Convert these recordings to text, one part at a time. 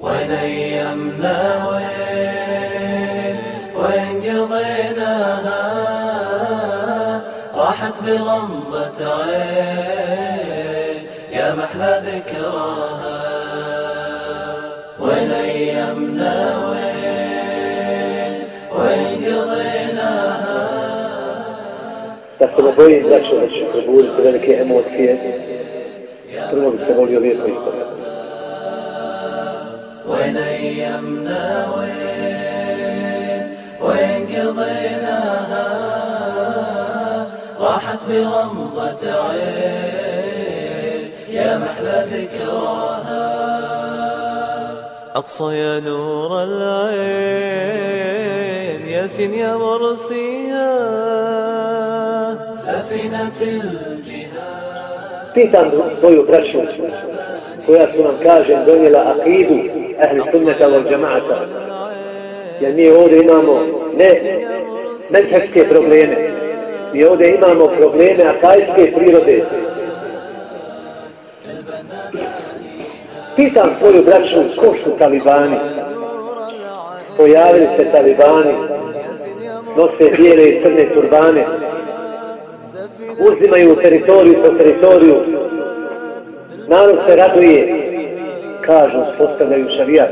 ولن وين وين قضيناها راحت بغمضة عين يا محلى ذكراها. ولن يملوي وين قضيناها تخدم أبوي لا شغل شغل كذلك يا أموت فيها وين ايامنا وين؟ وين قضيناها راحت بغمضة عين. يا محلى ذكراها. أقصى يا نور العين ياسين يا مرسيها. سفينة الجهاد. Pitam svoju braću, koja su nam, kažem, donijela akidu ehli sunneta wal džamaata. Jer mi ovdje imamo ne medhevske probleme, mi ovdje imamo probleme akajske prirode. Pitam svoju braću, ko su talibani? Pojavili se talibani, nose bijele i crne turbane, uzimaju teritoriju po teritoriju, narod se raduje, kažu, postavljaju šarijat.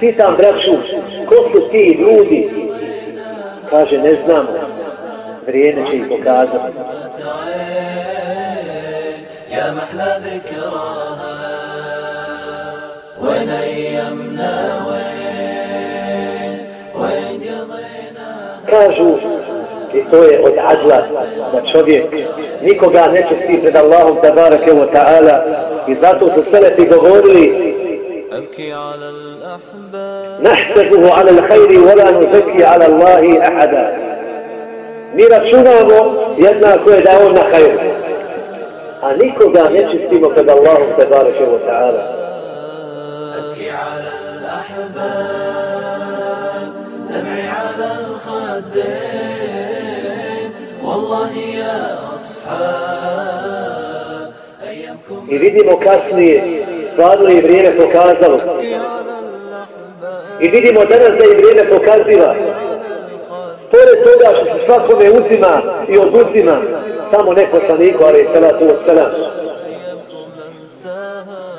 Pitam braću, ko su ti ljudi? Kaže, ne znamo, vrijeme će ih pokazati. يا محلى ذكراها وين ايامنا وين وين قضينا Kažu, i to je od adla, da čovjek nikoga neće sti pred Allahom tabarake wa ta'ala i zato su selefi govorili نحسبه على الخير ولا نزكي على الله أحدا mi računamo jednako je da je on na hajru. A nikoga ne čistimo pred Allahom te bareke wa ta'ala. ابكي على الاحباب دمعي على الخدين والله يا ايامكم I vidimo kasnije, stvarno je vrijeme pokazalo. I vidimo danas da je vrijeme pokaziva. Pored toga što se svakome uzima i oduzima, samo neko poslaniku, ali je sada tu od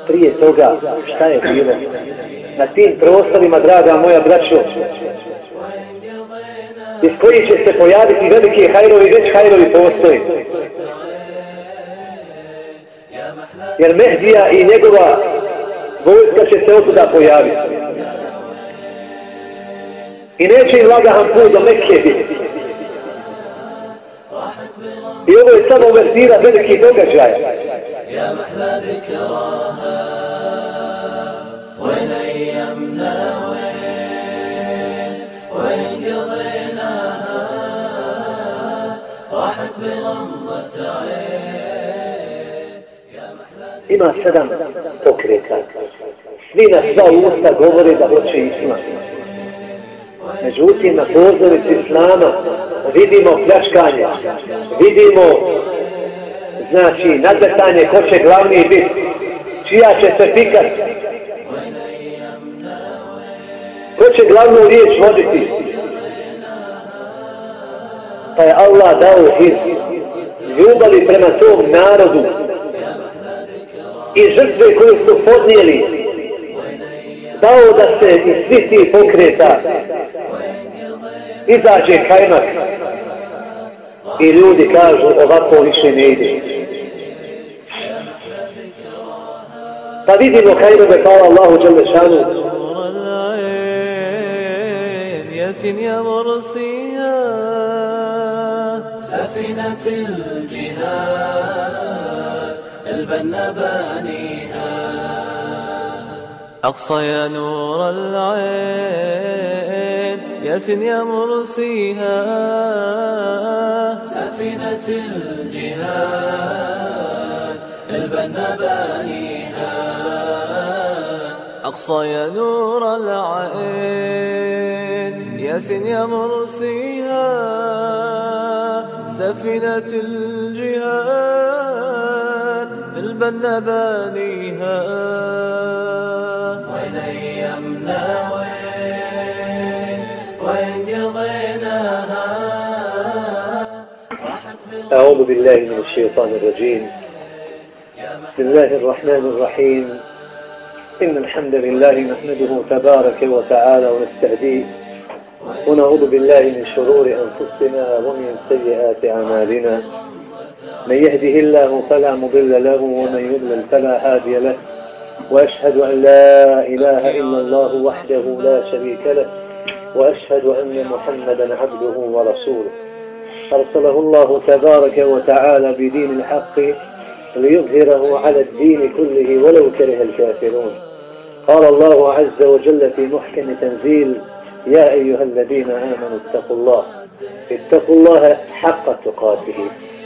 Prije toga, šta je bilo? Na tim prostorima, draga moja braćo, iz koji će se pojaviti velike hajrovi, već hajrovi postoje. Jer Mehdija i njegova vojska će se otuda pojaviti. I neće im lagahan put do Mekke biti. I ovo je samo uvertira velikih događaja. Ima sedam pokreta. Svi na sva usta govore da hoće islam. Međutim, na pozorici islama vidimo pljačkanje, vidimo znači nadmetanje ko će glavni biti, čija će se pikat, ko će glavnu riječ voditi. Pa je Allah dao iz ljubavi prema tom narodu i žrtve koju su podnijeli dao da se iz svih tih pokreta izađe kajmak i ljudi kažu ovako više ne ide. Pa vidimo kajmove hvala Allahu العين ياسين يا مرسيها سفينة الجهاد البنا بانيها أقصى يا نور العين ياسين يا مرسيها. سفينة الجهاد البنا بانيها أقصى يا نور العين ياسين يا مرسيها. سفينة الجهاد. تبن بانيها وإلي مناوين وين جضيناها أعوذ بالله من الشيطان الرجيم. بسم الله الرحمن الرحيم. إن الحمد لله نحمده تبارك وتعالى ونستهديه ونعوذ بالله من شرور أنفسنا ومن سيئات أعمالنا. من يهده الله فلا مضل له ومن يضلل فلا هادي له. وأشهد أن لا إله إلا الله وحده لا شريك له. وأشهد أن محمدا عبده ورسوله. أرسله الله تبارك وتعالى بدين الحق ليظهره على الدين كله ولو كره الكافرون. قال الله عز وجل في محكم تنزيل يا أيها الذين آمنوا اتقوا الله اتقوا الله حق تقاته.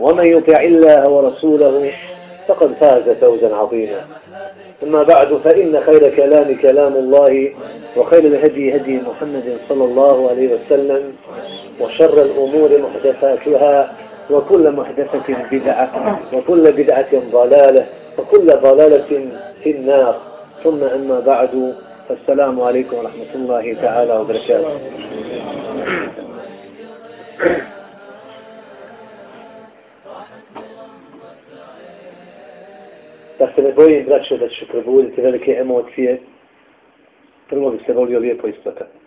ومن يطع الله ورسوله فقد فاز فوزا عظيما. أما بعد فإن خير كلام كلام الله وخير الهدي هدي محمد صلى الله عليه وسلم وشر الأمور محدثاتها وكل محدثة بدعة وكل بدعة ضلالة وكل ضلالة في النار. ثم أما بعد فالسلام عليكم ورحمة الله تعالى وبركاته. Da se ne bojim, braćo, da ću probuditi velike emocije, prvo bi se volio lijepo isplakati.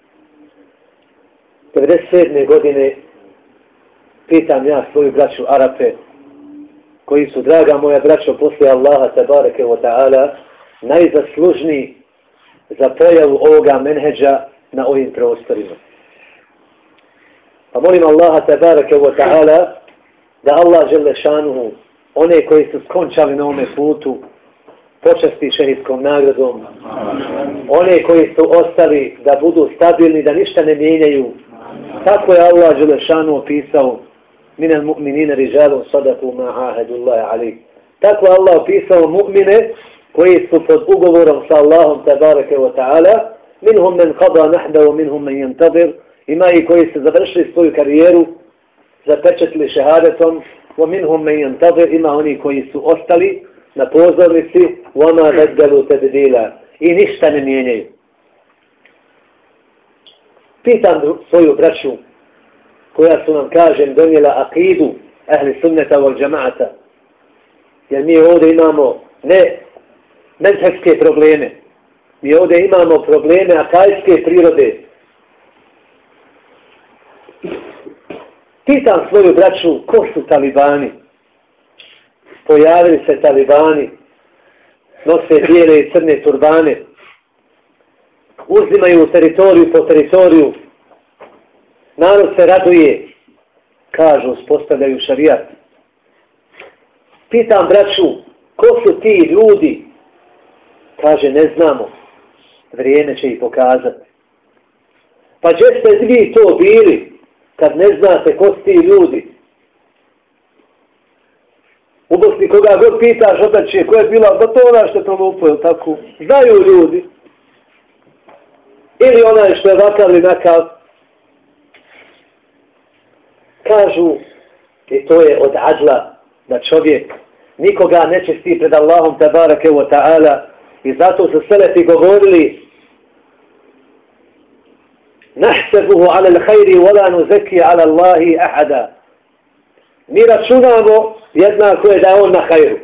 97. godine pitam ja svoju braću Arape, koji su, draga moja braćo, poslije Allaha tabareke wa ta'ala, najzaslužniji za pojavu ovoga menheđa na ovim prostorima. Pa molim Allaha tabareke wa ta'ala da Allah žele šanuhu one koji su skončali na ome putu počasti šerijskom nagradom, one koji su ostali da budu stabilni, da ništa ne mijenjaju, tako je Allah Đelešanu opisao minel mu'minine rižalu sadaku ma'ahadullahi ali. Tako je Allah opisao mu'mine koji su pod ugovorom sa Allahom tabareke wa ta'ala, minhum men qada nahda wa minhum men yantazir, ima i koji su završili svoju karijeru, zapečetili šehadetom, ومنهم من ينتظر yantazir, ima oni koji su ostali na pozornici, wa ma bedelu tebdila, i ništa ne mijenjaju. Pitam svoju braću, koja su nam, kažem, donijela akidu ahli sunneta wal džamaata, jer mi ovdje imamo ne medhevske probleme. Mi ovdje imamo probleme akajske prirode. Pitam svoju braću, ko su talibani? Pojavili se talibani, nose bijele i crne turbane, uzimaju teritoriju po teritoriju, narod se raduje, kažu, spostavljaju šarijat. Pitam braću, ko su ti ljudi Kaže, ne znamo. Vrijeme će ih pokazati. Pa gdje ste vi to bili, kad ne znate ko su ti ljudi? U Bosni koga god pitaš, otače, ko je bila, pa to ona što je to lupo, tako? Znaju ljudi. Ili onaj što je vakav ili nakav. Kažu, i to je od adla, da čovjek nikoga neće sti pred Allahom tabarake wa ta'ala, I zato su selefi govorili Nahsebuhu ala l'hajri wala nuzeki ala Allahi ahada. Mi računamo jednako je da je on na hajru.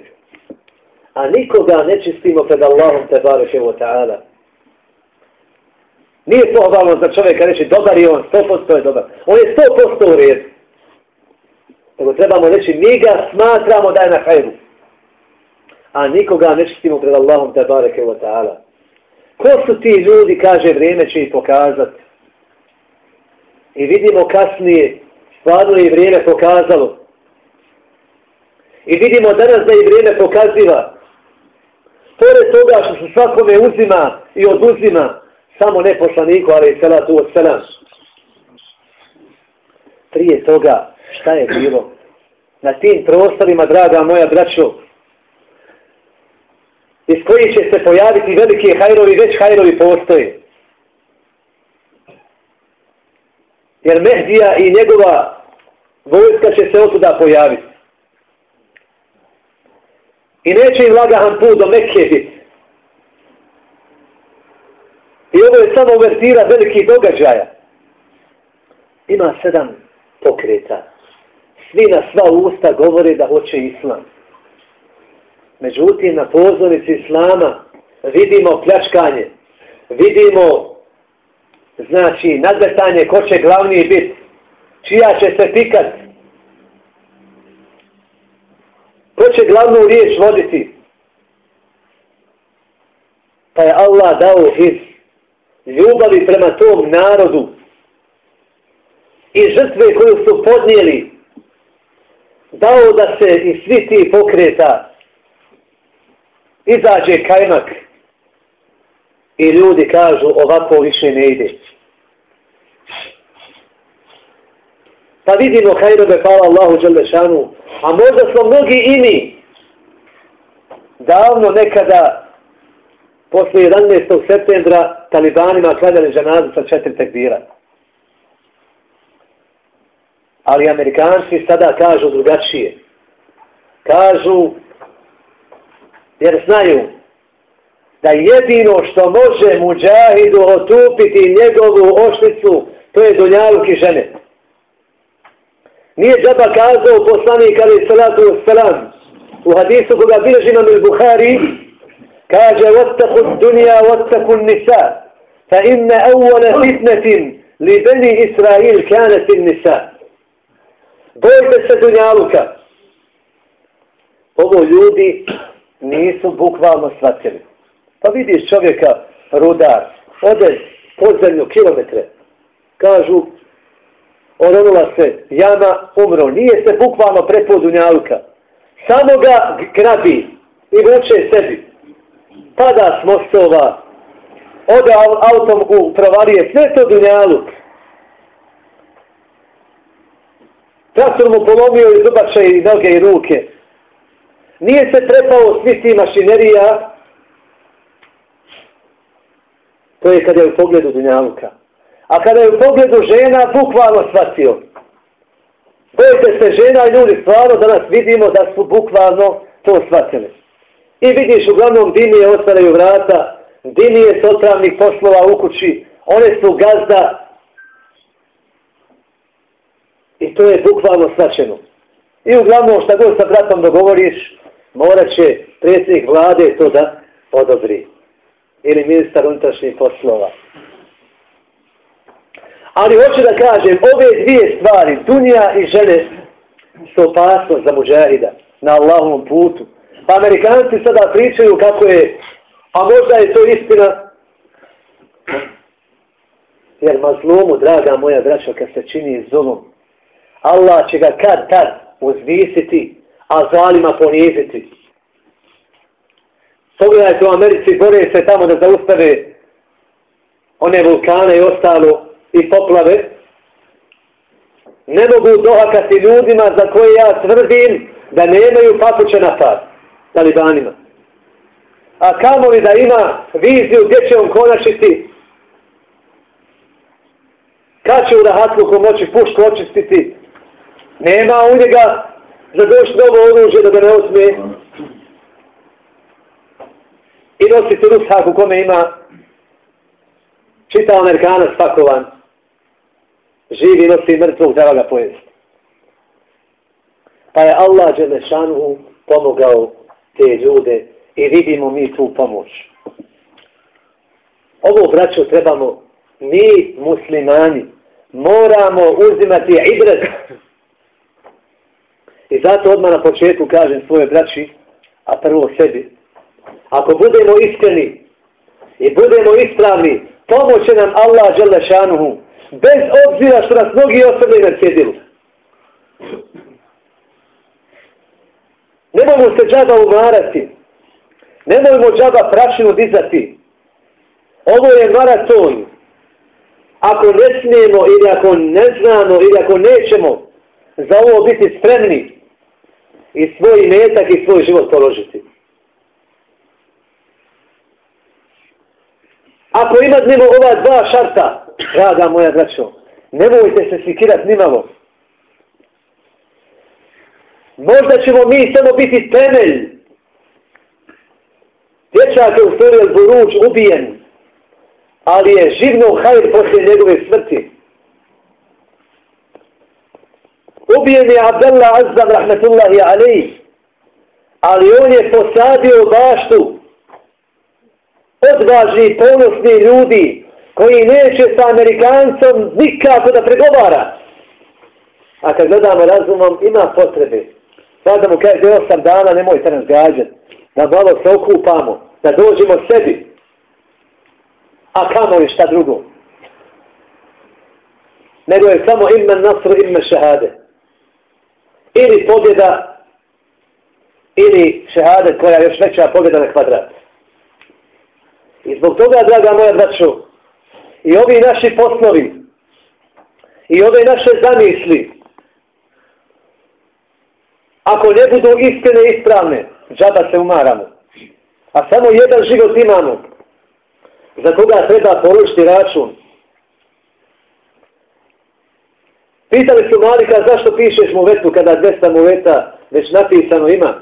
A nikoga ne čistimo pred Allahom te bareke wa ta'ala. Nije pohvalno za čovjeka reći dobar je on, 100% je dobar. On je 100% u redu. Nego trebamo reći mi ga smatramo da je na hajru a nikoga ne čistimo pred Allahom te bareke wa ta'ala. Ko su ti ljudi, kaže, vrijeme će ih pokazati. I vidimo kasnije, stvarno je vrijeme pokazalo. I vidimo danas da je vrijeme pokaziva. Pored toga što se svakome uzima i oduzima, samo ne poslaniku, ali i salatu od selam. Prije toga, šta je bilo? na tim prostorima, draga moja braćo, iz kojih će se pojaviti velike hajrovi, već hajrovi postoje. Jer Mehdija i njegova vojska će se otuda pojaviti. I neće im lagahan put do Mekke biti. I ovo je samo uvertira velikih događaja. Ima sedam pokreta. Svi na sva usta govore da hoće islam. Međutim, na pozornici islama vidimo pljačkanje, vidimo znači nadvetanje ko će glavniji biti, čija će se pikat, ko će glavnu riječ voditi. Pa je Allah dao iz ljubavi prema tom narodu i žrtve koju su podnijeli dao da se i svi ti pokreta izađe kajmak i ljudi kažu ovako više ne ide. Pa vidimo hajrobe, hvala Allahu Đalešanu, a možda smo mnogi i mi davno nekada posle 11. septembra talibanima kladali ženazu sa četiri tekbira. Ali Amerikanci sada kažu drugačije. Kažu jer znaju da jedino što može muđahidu otupiti njegovu ošlicu, to je dunjaluk i žene. Nije džaba kazao poslanik ali salatu wasalam u hadisu koga bilježi nam il Buhari kaže vattaku dunja vattaku nisa fa inna awwala fitnetin li beni Israil kanat nisa bojte se dunjaluka ovo ljudi nisu bukvalno shvatili. Pa vidiš čovjeka, rudar, ode podzemlju kilometre, kažu, oronula se, jama, umro, nije se bukvalno prepo dunjaluka. Samo ga grabi i vuče sebi. Pada s mostova, ode autom u provalije, sve to dunjaluk. Traktor mu polomio i zubače i noge i ruke. Nije se trepao svi ti mašinerija, to je kada je u pogledu Dunjaluka. A kada je u pogledu žena, bukvalno shvatio. Bojte se žena i ljudi, stvarno danas vidimo da su bukvalno to shvatili. I vidiš, uglavnom dinije otvaraju vrata, dinije s otravnih poslova u kući, one su gazda. I to je bukvalno shvaćeno. I uglavnom šta god sa bratom dogovoriš, morat će predsjednik vlade to da odobri. Ili ministar unutrašnjih poslova. Ali hoću da kažem, ove dvije stvari, dunija i žene, su opasnost za muđahida na Allahovom putu. Pa Amerikanci sada pričaju kako je, a možda je to istina, jer mazlumu, draga moja braća, kad se čini zulum, Allah će ga kad tad uzvisiti a zalima poniziti. Pogledajte u Americi, bore se tamo da zaustave one vulkane i ostalo i poplave. Ne mogu dohakati ljudima za koje ja tvrdim da nemaju papuće na pad, talibanima. A kamo li da ima viziju gdje će on konačiti kad će u rahatluku moći pušku očistiti, nema u njega za doći novo oružje da ga ne osmije i nositi rusak u kome ima čitav Amerikanac spakovan živi nosi mrtvog da ga pojesti. Pa je Allah Đelešanu pomogao te ljude i vidimo mi tu pomoć. Ovo braćo trebamo mi muslimani moramo uzimati ibret I zato odmah na početku kažem svoje braći, a prvo sebi. Ako budemo iskreni i budemo ispravni, pomoće nam Allah Đelešanuhu, bez obzira što nas mnogi osobe ne sjedili. Ne mogu se džaba umarati. Ne možemo džaba prašinu dizati. Ovo je maraton. Ako ne smijemo ili ako ne znamo ili ako nećemo za ovo biti spremni, i svoj metak i svoj život položiti. Ako imadnemo ova dva šarta, draga moja braćo, nemojte se sikirat nimalo. Možda ćemo mi samo biti temelj. Dječak je u stvari od ubijen, ali je živno hajr poslije njegove smrti. Ubijen je Abdallah Azzam rahmetullahi alaih, ali on je posadio baštu odvažni, ponosni ljudi koji neće sa Amerikancom nikako da pregovara. A kad gledamo razumom, ima potrebe. Sada mu kaže, osam dana, nemojte nas gađati. Da malo se okupamo, da dođemo sebi. A kamo je šta drugo? Nego je samo ime nasru, ime šehade. Ili pobjeda, ili šehade koja je još veća pobjeda na kvadrat. I zbog toga, draga moja braćo, i ovi naši poslovi, i ove naše zamisli, ako ne budu istine i ispravne, džaba se umaramo. A samo jedan život imamo, za koga treba poručiti račun. Pitali su Malika zašto pišeš mu vetu kada 200 mu veta već napisano ima.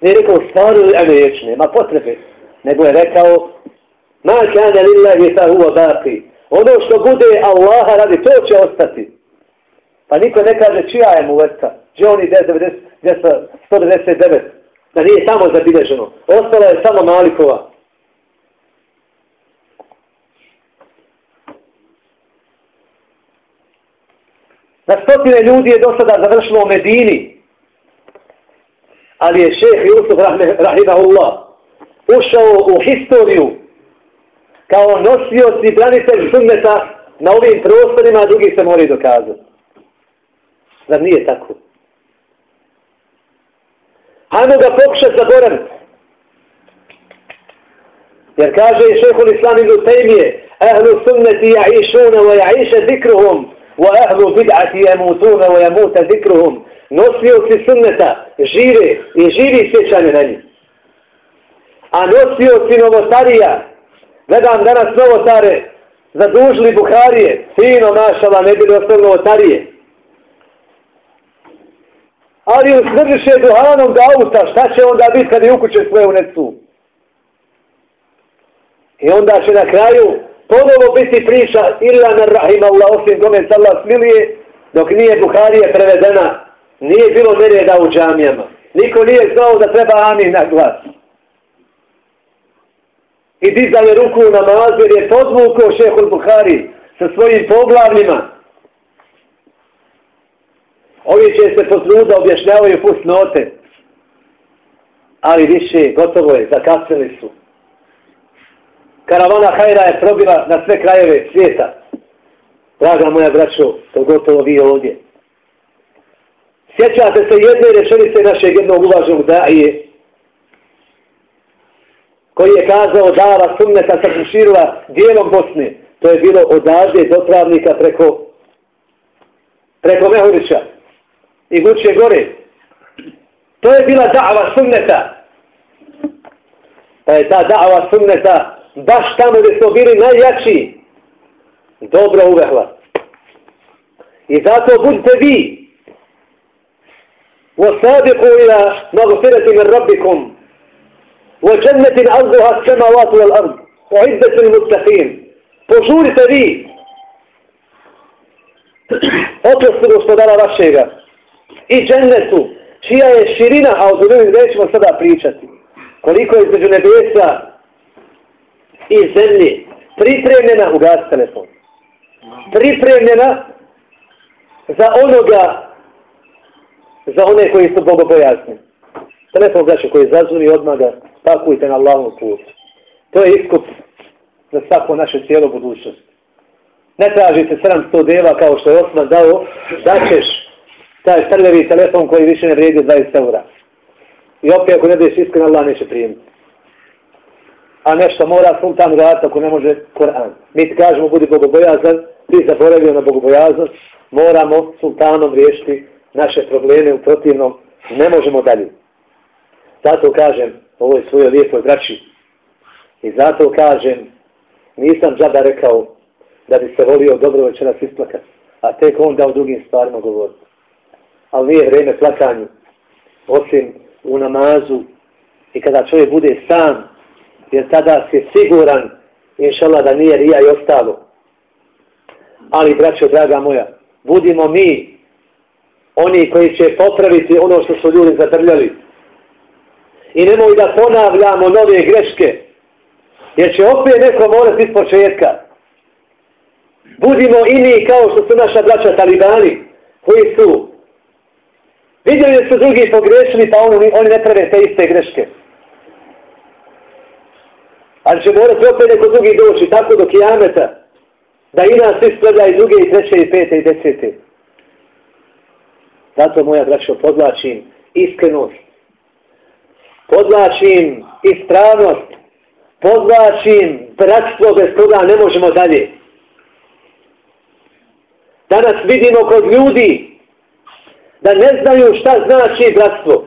Nije rekao stvarno li ame nema potrebe. Nego je rekao Ma kana lillahi fa huwa baqi. Ono što bude Allaha radi, to će ostati. Pa niko ne kaže čija je mu veta. Gdje oni 199? Da nije samo zabilježeno. Ostala je samo Malikova. Na stotine ljudi je do sada završilo u Medini. Ali je šeheh Jusuf Rahimahullah ušao u historiju kao nosioc i branitelj sunneta na ovim prostorima, a drugi se moraju dokazati. Zar nije tako? Hajmo ga pokušati zaboraviti. Jer kaže i šehol islam ibn Tejmije, ahlu sunneti ja išuna wa ja iše zikruhum, wa ahlu bid'ati ja mutuna wa ja muta zikruhum. Nosioci sunneta žive i živi sjećanje na njih. A nosioci novotarija, gledam danas novotare, zadužili Buharije, sino mašala, ne bili ostali novotarije ali usmrdiše duhanom do auta, šta će onda biti kad je ukuće svoje u necu? I onda će na kraju ponovo biti priča illa na Allah osim gome sallah smilije, dok nije Buharije prevedena, nije bilo nereda u džamijama. Niko nije znao da treba amin na glas. I dizale ruku na jer je podvukao šehol Buhari sa svojim poglavljima, Ovi će se potruda objašnjavaju pust note. Ali više, gotovo je, zakasili su. Karavana hajra je probila na sve krajeve svijeta. Draga moja braćo, to gotovo vi ovdje. Sjećate se jedne rečenice našeg jednog uvaženog daje, koji je kazao dava sunneta sa proširila dijelom Bosne. To je bilo odavde do travnika preko preko Mehurića i Guće gore. To je bila da'va sunneta. Pa je ta da'va sunneta baš tamo gdje smo bili najjači dobro uvehla. I zato budite vi وَسَابِقُوا إِلَى مَغْفِرَةِ مِنْ رَبِّكُمْ وَجَنَّةٍ عَرْضُهَا السَّمَاوَاتُ وَالْأَرْضِ وَعِدَّةٍ الْمُتَّقِينَ Požurite vi oprostu gospodara vašega i džennetu, čija je širina, a o drugim nećemo sada pričati, koliko je između nebesa i zemlje, pripremljena, u gas telefon, pripremljena za onoga, za one koji su bogobojazni. Telefon znači koji zazvuni odmah ga spakujte na Allahom putu. To je iskup za svako naše cijelo budućnost. Ne tražite 700 deva kao što je Osman dao, da ćeš taj prvi telefon koji više ne vrijedi 20 eura. I opet ako ne budeš iskren, Allah neće prijemiti. A nešto mora sultan raditi ako ne može Koran. Mi ti kažemo budi bogobojazan, ti zaboravio na bogobojaznost, moramo sultanom riješiti naše probleme u protivnom Ne možemo dalje. Zato kažem ovoj svojoj lijepoj braći i zato kažem nisam džaba rekao da bi se volio dobro večeras isplakat, a tek onda o drugim stvarima govoriti. Ali nije vreme plakanju, osim u namazu i kada čovjek bude sam, jer tada si siguran, inšala, da nije rija i ostalo. Ali, braćo, draga moja, budimo mi oni koji će popraviti ono što su ljudi zatrljali. I nemoj da ponavljamo nove greške, jer će opet neko morati iz početka. Budimo i mi kao što su naša braća talibani, koji su vidjeli da su drugi pogrešili, pa oni, oni ne prave te iste greške. Ali će morati opet neko drugi doći, tako do kijameta, da i nas ispreda i druge, i treće, i pete, i desete. Zato, moja braćo, podlačim iskrenost, podlačim istranost, podlačim bratstvo bez toga ne možemo dalje. Danas vidimo kod ljudi da ne znaju šta znači bratstvo.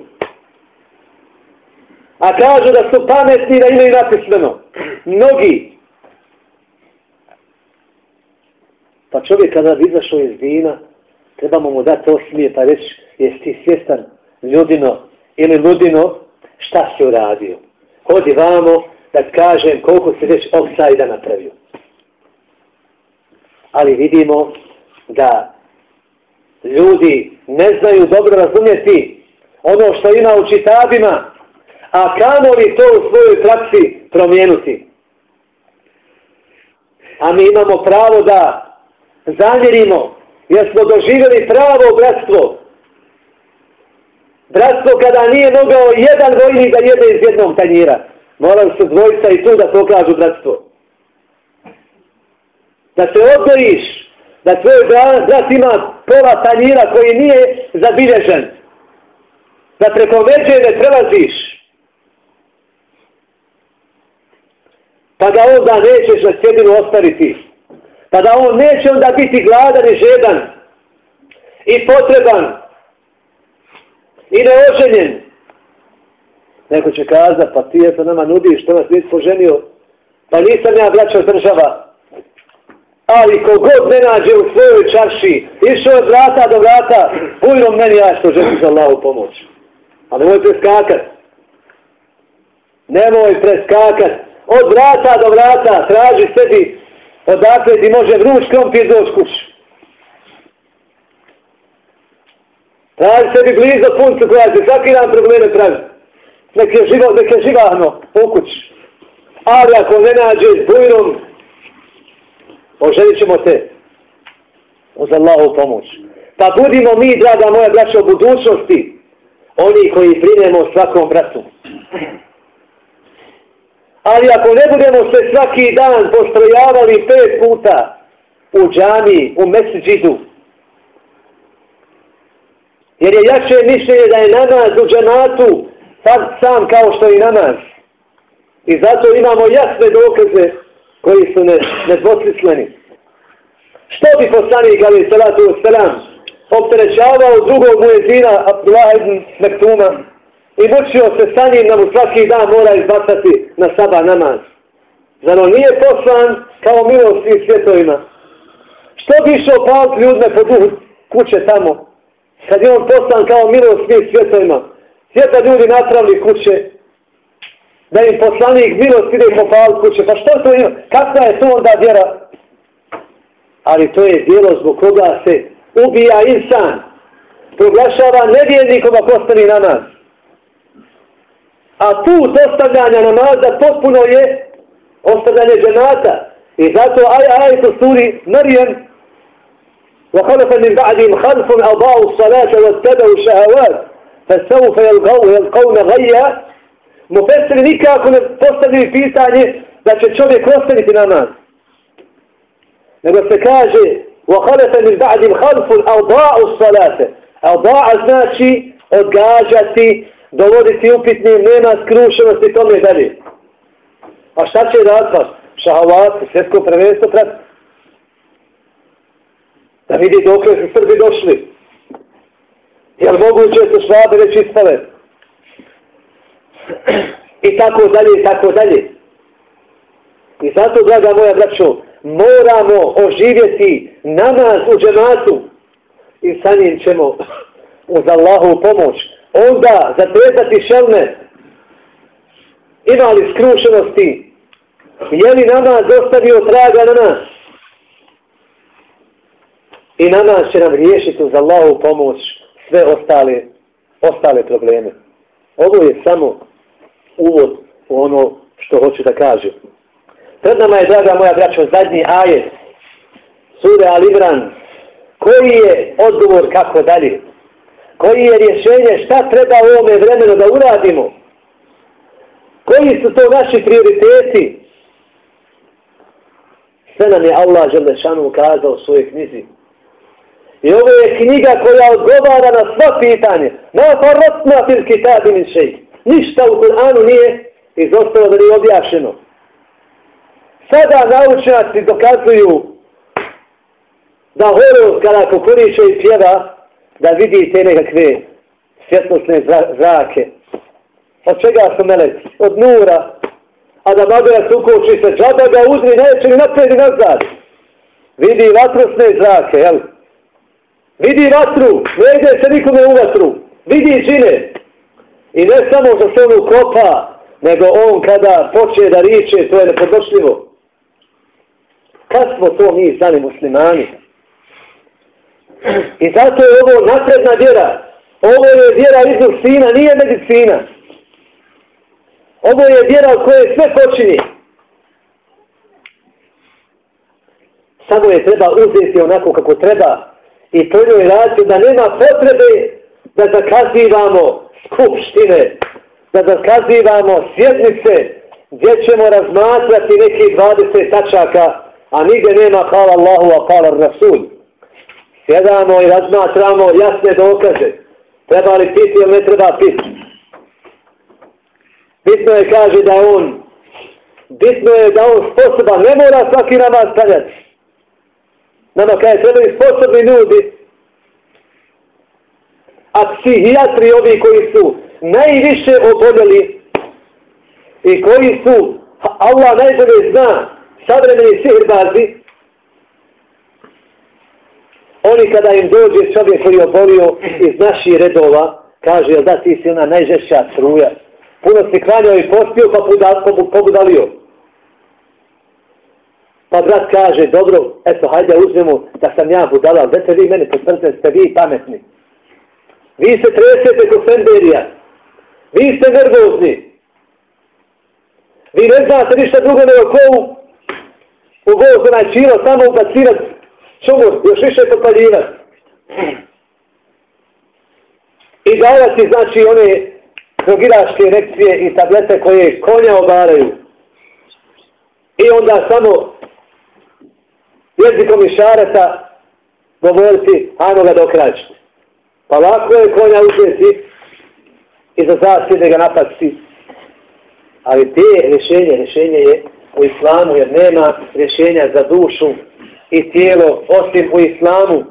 A kažu da su pametni da imaju napismeno. Mnogi. Pa čovjek kada bi izašao iz vina, trebamo mu dati osmije pa reći, jesi ti svjestan ljudino ili ludino, šta si uradio? Hodi vamo da kažem koliko si već offside napravio. Ali vidimo da ljudi ne znaju dobro razumjeti ono što ima u čitabima, a kamo li to u svojoj praksi promijenuti? A mi imamo pravo da zamjerimo, jer smo doživjeli pravo bratstvo. Bratstvo kada nije mogao jedan vojnik da jede iz jednog tanjira. Morali su dvojica i tu da pokažu bratstvo. Da se odgojiš, da tvoj brat ima pola tanjira koji nije zabilježen. Da preko veđe ne prelaziš. Pa da onda nećeš na sjedinu ostaviti. Pa da on neće onda biti gladan i žedan. I potreban i neoženjen. Neko će kazati, pa ti je to nama nudiš, što nas nisi poženio. Pa nisam ja braćo država. Ali kogod ne nađe u svojoj čarši, išao od vrata do vrata, bujnom meni ja što želim za Allahu pomoć. A nemoj preskakat. Nemoj preskakat. Od vrata do vrata traži sebi odakle ti može vruć krompir doći kući. Traži sebi blizu puncu koja će svaki dan probleme pravi. Nek je, živo, nek je živahno pokuć. Ali ako ne nađe s bujrom, oželit ćemo te. Uz Allahu pomoć. Pa budimo mi, draga moja braća, u budućnosti, oni koji brinemo svakom bratu. Ali ako ne budemo se svaki dan postrojavali pet puta u džami, u mesiđidu, Jer je jače mišljenje da je namaz u džematu sam kao što i namaz. I zato imamo jasne dokaze koji su ne, nedvosmisleni. Što bi poslanik Ali Salatu wasalam opterećavao drugog muezina Abdullah ibn Mektuma i mučio se sa njim da mu svaki dan mora izbacati na saba namaz. Zar on nije poslan kao milost svim svjetovima? Što bi išao palt ljudne po duhu kuće tamo? Kad je on postan kao milost svih svjetovima, svijeta ljudi napravili kuće, da im poslanik milost ide po palu kuće, pa što to ima, kakva je to onda vjera? Ali to je dijelo zbog koga se ubija insan, proglašava nevjernikom postani na namaz. A put ostavljanja namaza potpuno je ostavljanje dženata. I zato aj aj to suri Marijem وخلف من بعدهم خلف أضاعوا الصلاة واتبعوا الشهوات فسوف يلقون غيا مفسر nikako ne postavili pitanje da će čovjek ostaviti namaz. Nego se kaže وخلف من بعدهم خلف أضاعوا الصلاة أضاع znači odgađati, dovoditi upitnim, nema skrušenosti tome dalje. A šta će razvas? Šahavat, svjetsko prvenstvo prati da vidi dok su Srbi došli. Jel moguće su švabe već ispale? I tako dalje, i tako dalje. I zato, draga moja braćo, moramo oživjeti namaz u džematu i sa njim ćemo uz Allahu pomoć. Onda zatretati šelme, imali skrušenosti, je li namaz ostavio traga na nas? I namaz će nam riješiti uz Allahu pomoć sve ostale, ostale probleme. Ovo je samo uvod u ono što hoću da kažem. Pred nama je, draga moja braćo, zadnji ajet, sure Al-Ibran, koji je odgovor kako dalje? Koji je rješenje šta treba u ovome vremenu da uradimo? Koji su to naši prioriteti? Sve nam je Allah Želešanu ukazao u svojoj knjizi. I ovo je knjiga koja odgovara na sva pitanje. Na farotna fil kitabi min šeji. Ništa u Kur'anu nije izostalo da nije objašeno. Sada naučnjaci dokazuju da horoz kada kukuriše i pjeva da vidite nekakve svjetlosne zrake. Od čega su meleci? Od nura. A da magarac ukoči se džaba ga uzmi, neće ni napred i nazad. Vidi vatrosne zrake, jel? Vidi vatru, ne ide se nikome u vatru. Vidi džine. I ne samo što se ono kopa, nego on kada počne da riče, to je nepodnošljivo. Kad smo to mi znali muslimani? I zato je ovo napredna vjera. Ovo je vjera iznog sina, nije medicina. Ovo je vjera od koje sve počinje. Samo je treba uzeti onako kako treba i po njoj raditi da nema potrebe da zakazivamo skupštine, da zakazivamo sjednice gdje ćemo razmatrati neki 20 tačaka, a nigdje nema hvala Allahu, a hvala Rasul. Sjedamo i razmatramo jasne dokaze. Treba li piti ili ne treba piti. Bitno je, kaže, da on bitno je da on sposoban, ne mora svaki namaz stavljati. Nama kada trebaju sposobni ljudi, a psihijatri ovi koji su najviše oboljeli i koji su, Allah najbolje zna, savremeni sihirbazi, oni kada im dođe čovjek koji je obolio iz naših redova, kaže, da ti si ona najžešća struja, puno se klanjao i postio, pa pobudalio. Pa brat kaže, dobro, eto, hajde uzmemo da sam ja budala, ali dajte vi meni potvrte, ste vi pametni. Vi se tresete kod Fenderija. Vi ste nervozni. Vi ne znate ništa drugo nego ko u, u voz onaj čilo, samo ubacirat čumur, još više popaljivat. I davati, znači, one drogiraške inekcije i tablete koje konja obaraju. I onda samo jezikom i šarata govoriti, ajmo ga dokraćiti. Pa lako je konja uzeti i za zasljede ga napasti. Ali te rješenje, rješenje je u islamu, jer nema rješenja za dušu i tijelo, osim u islamu.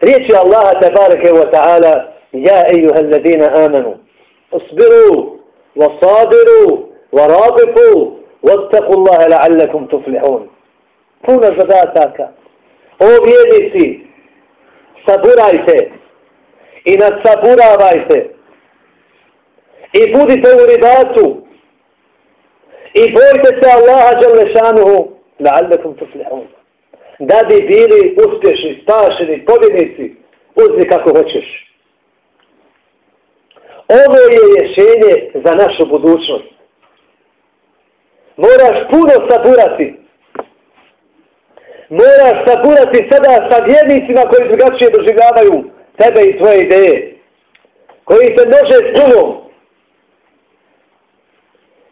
Riječi Allaha tabareke wa ta'ala, Ja ejuha alladina amanu, usbiru, wa sabiru, wa rabiku, wa attaku Allahe la'allakum tuflihun puno zadataka. O vjernici, saburajte i nadsaburavajte i budite u ribatu i bojte se Allaha Đalešanuhu la'allakum tuflihun. Da bi bili uspješni, spašeni, pobjednici, uzmi kako hoćeš. Ovo je rješenje za našu budućnost. Moraš puno saburati. Moraš saburati sada sa vjernicima koji drugačije doživljavaju tebe i tvoje ideje. Koji se nože s punom.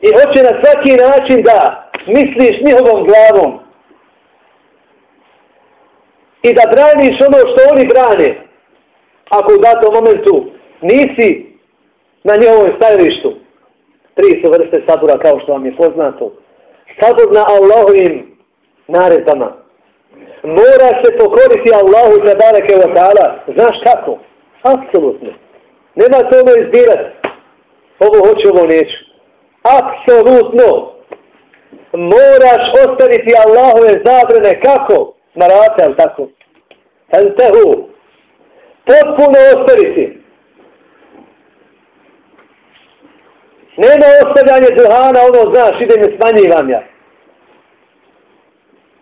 I hoće na svaki način da misliš njihovom glavom. I da braniš ono što oni brane. Ako u datom momentu nisi na njihovom stajalištu. Tri su vrste sabura kao što vam je poznato. Sabur na Allahovim naredbama. Mora se pokoriti Allahu te bareke wa ta'ala. Znaš kako? Apsolutno. Nema to ono izbirati. Ovo hoću, ovo neću. Apsolutno. Moraš ostaviti Allahove zabrane. Kako? Marate, ali tako? Entehu. Potpuno ostaviti. Nema ostavljanje duhana, ono znaš, ide me smanjivam ja.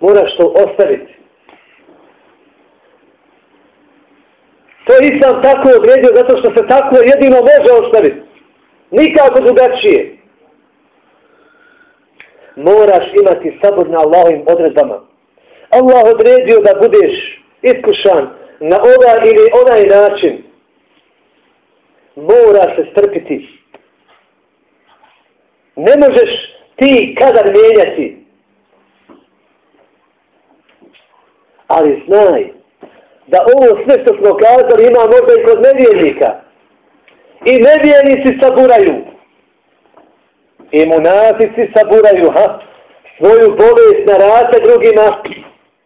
Moraš to ostaviti. To je Islam tako odredio zato što se tako jedino može ostaviti. Nikako drugačije. Moraš imati sabor na Allahovim odredbama. Allah odredio da budeš iskušan na ovaj ili onaj način. Moraš se strpiti. Ne možeš ti kadar mijenjati. Ali znaj da ovo sve što smo kazali ima možda i kod nevijenika. I nevijenici saburaju. I munafici saburaju. Ha? Svoju bolest na rate drugima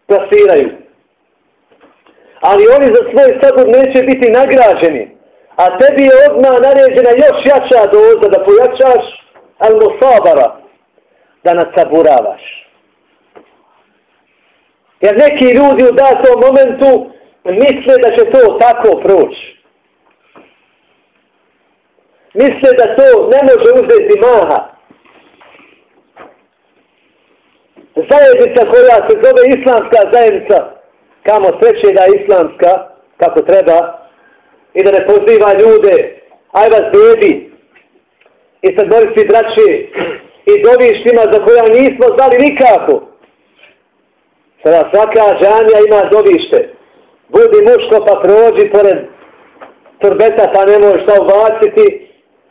plasiraju. Ali oni za svoj sabur neće biti nagrađeni. A tebi je odmah naređena još jača doza da pojačaš al musabara da nasaburavaš. Jer neki ljudi u datom momentu misle da će to tako proći. Misle da to ne može uzeti maha. Zajednica koja se zove islamska zajednica, kamo sreće da je islamska, kako treba, i da ne poziva ljude, aj vas bebi, i sad boristi braće i dovištima za koja nismo znali nikako. Sada svaka džanja ima dovište. Budi muško pa prođi pored trbeta pa nemoj šta ubaciti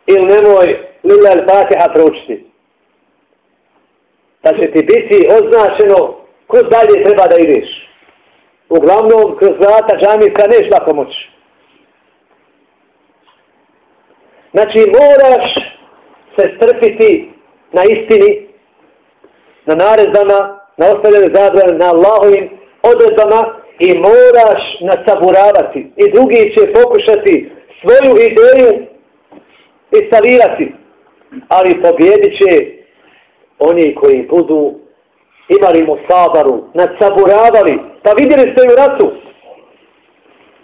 ili nemoj lila il fatiha proučiti. Pa će ti biti označeno ko dalje treba da ideš. Uglavnom, kroz vrata džamijska neš lako moći. Znači, moraš se strpiti na istini, na narezama, na ostavljene zabrane, na Allahovim odredbama i moraš nasaburavati. I drugi će pokušati svoju ideju instalirati. Ali pobjedit će oni koji budu imali mu sabaru, nasaburavali. Pa vidjeli ste u ratu.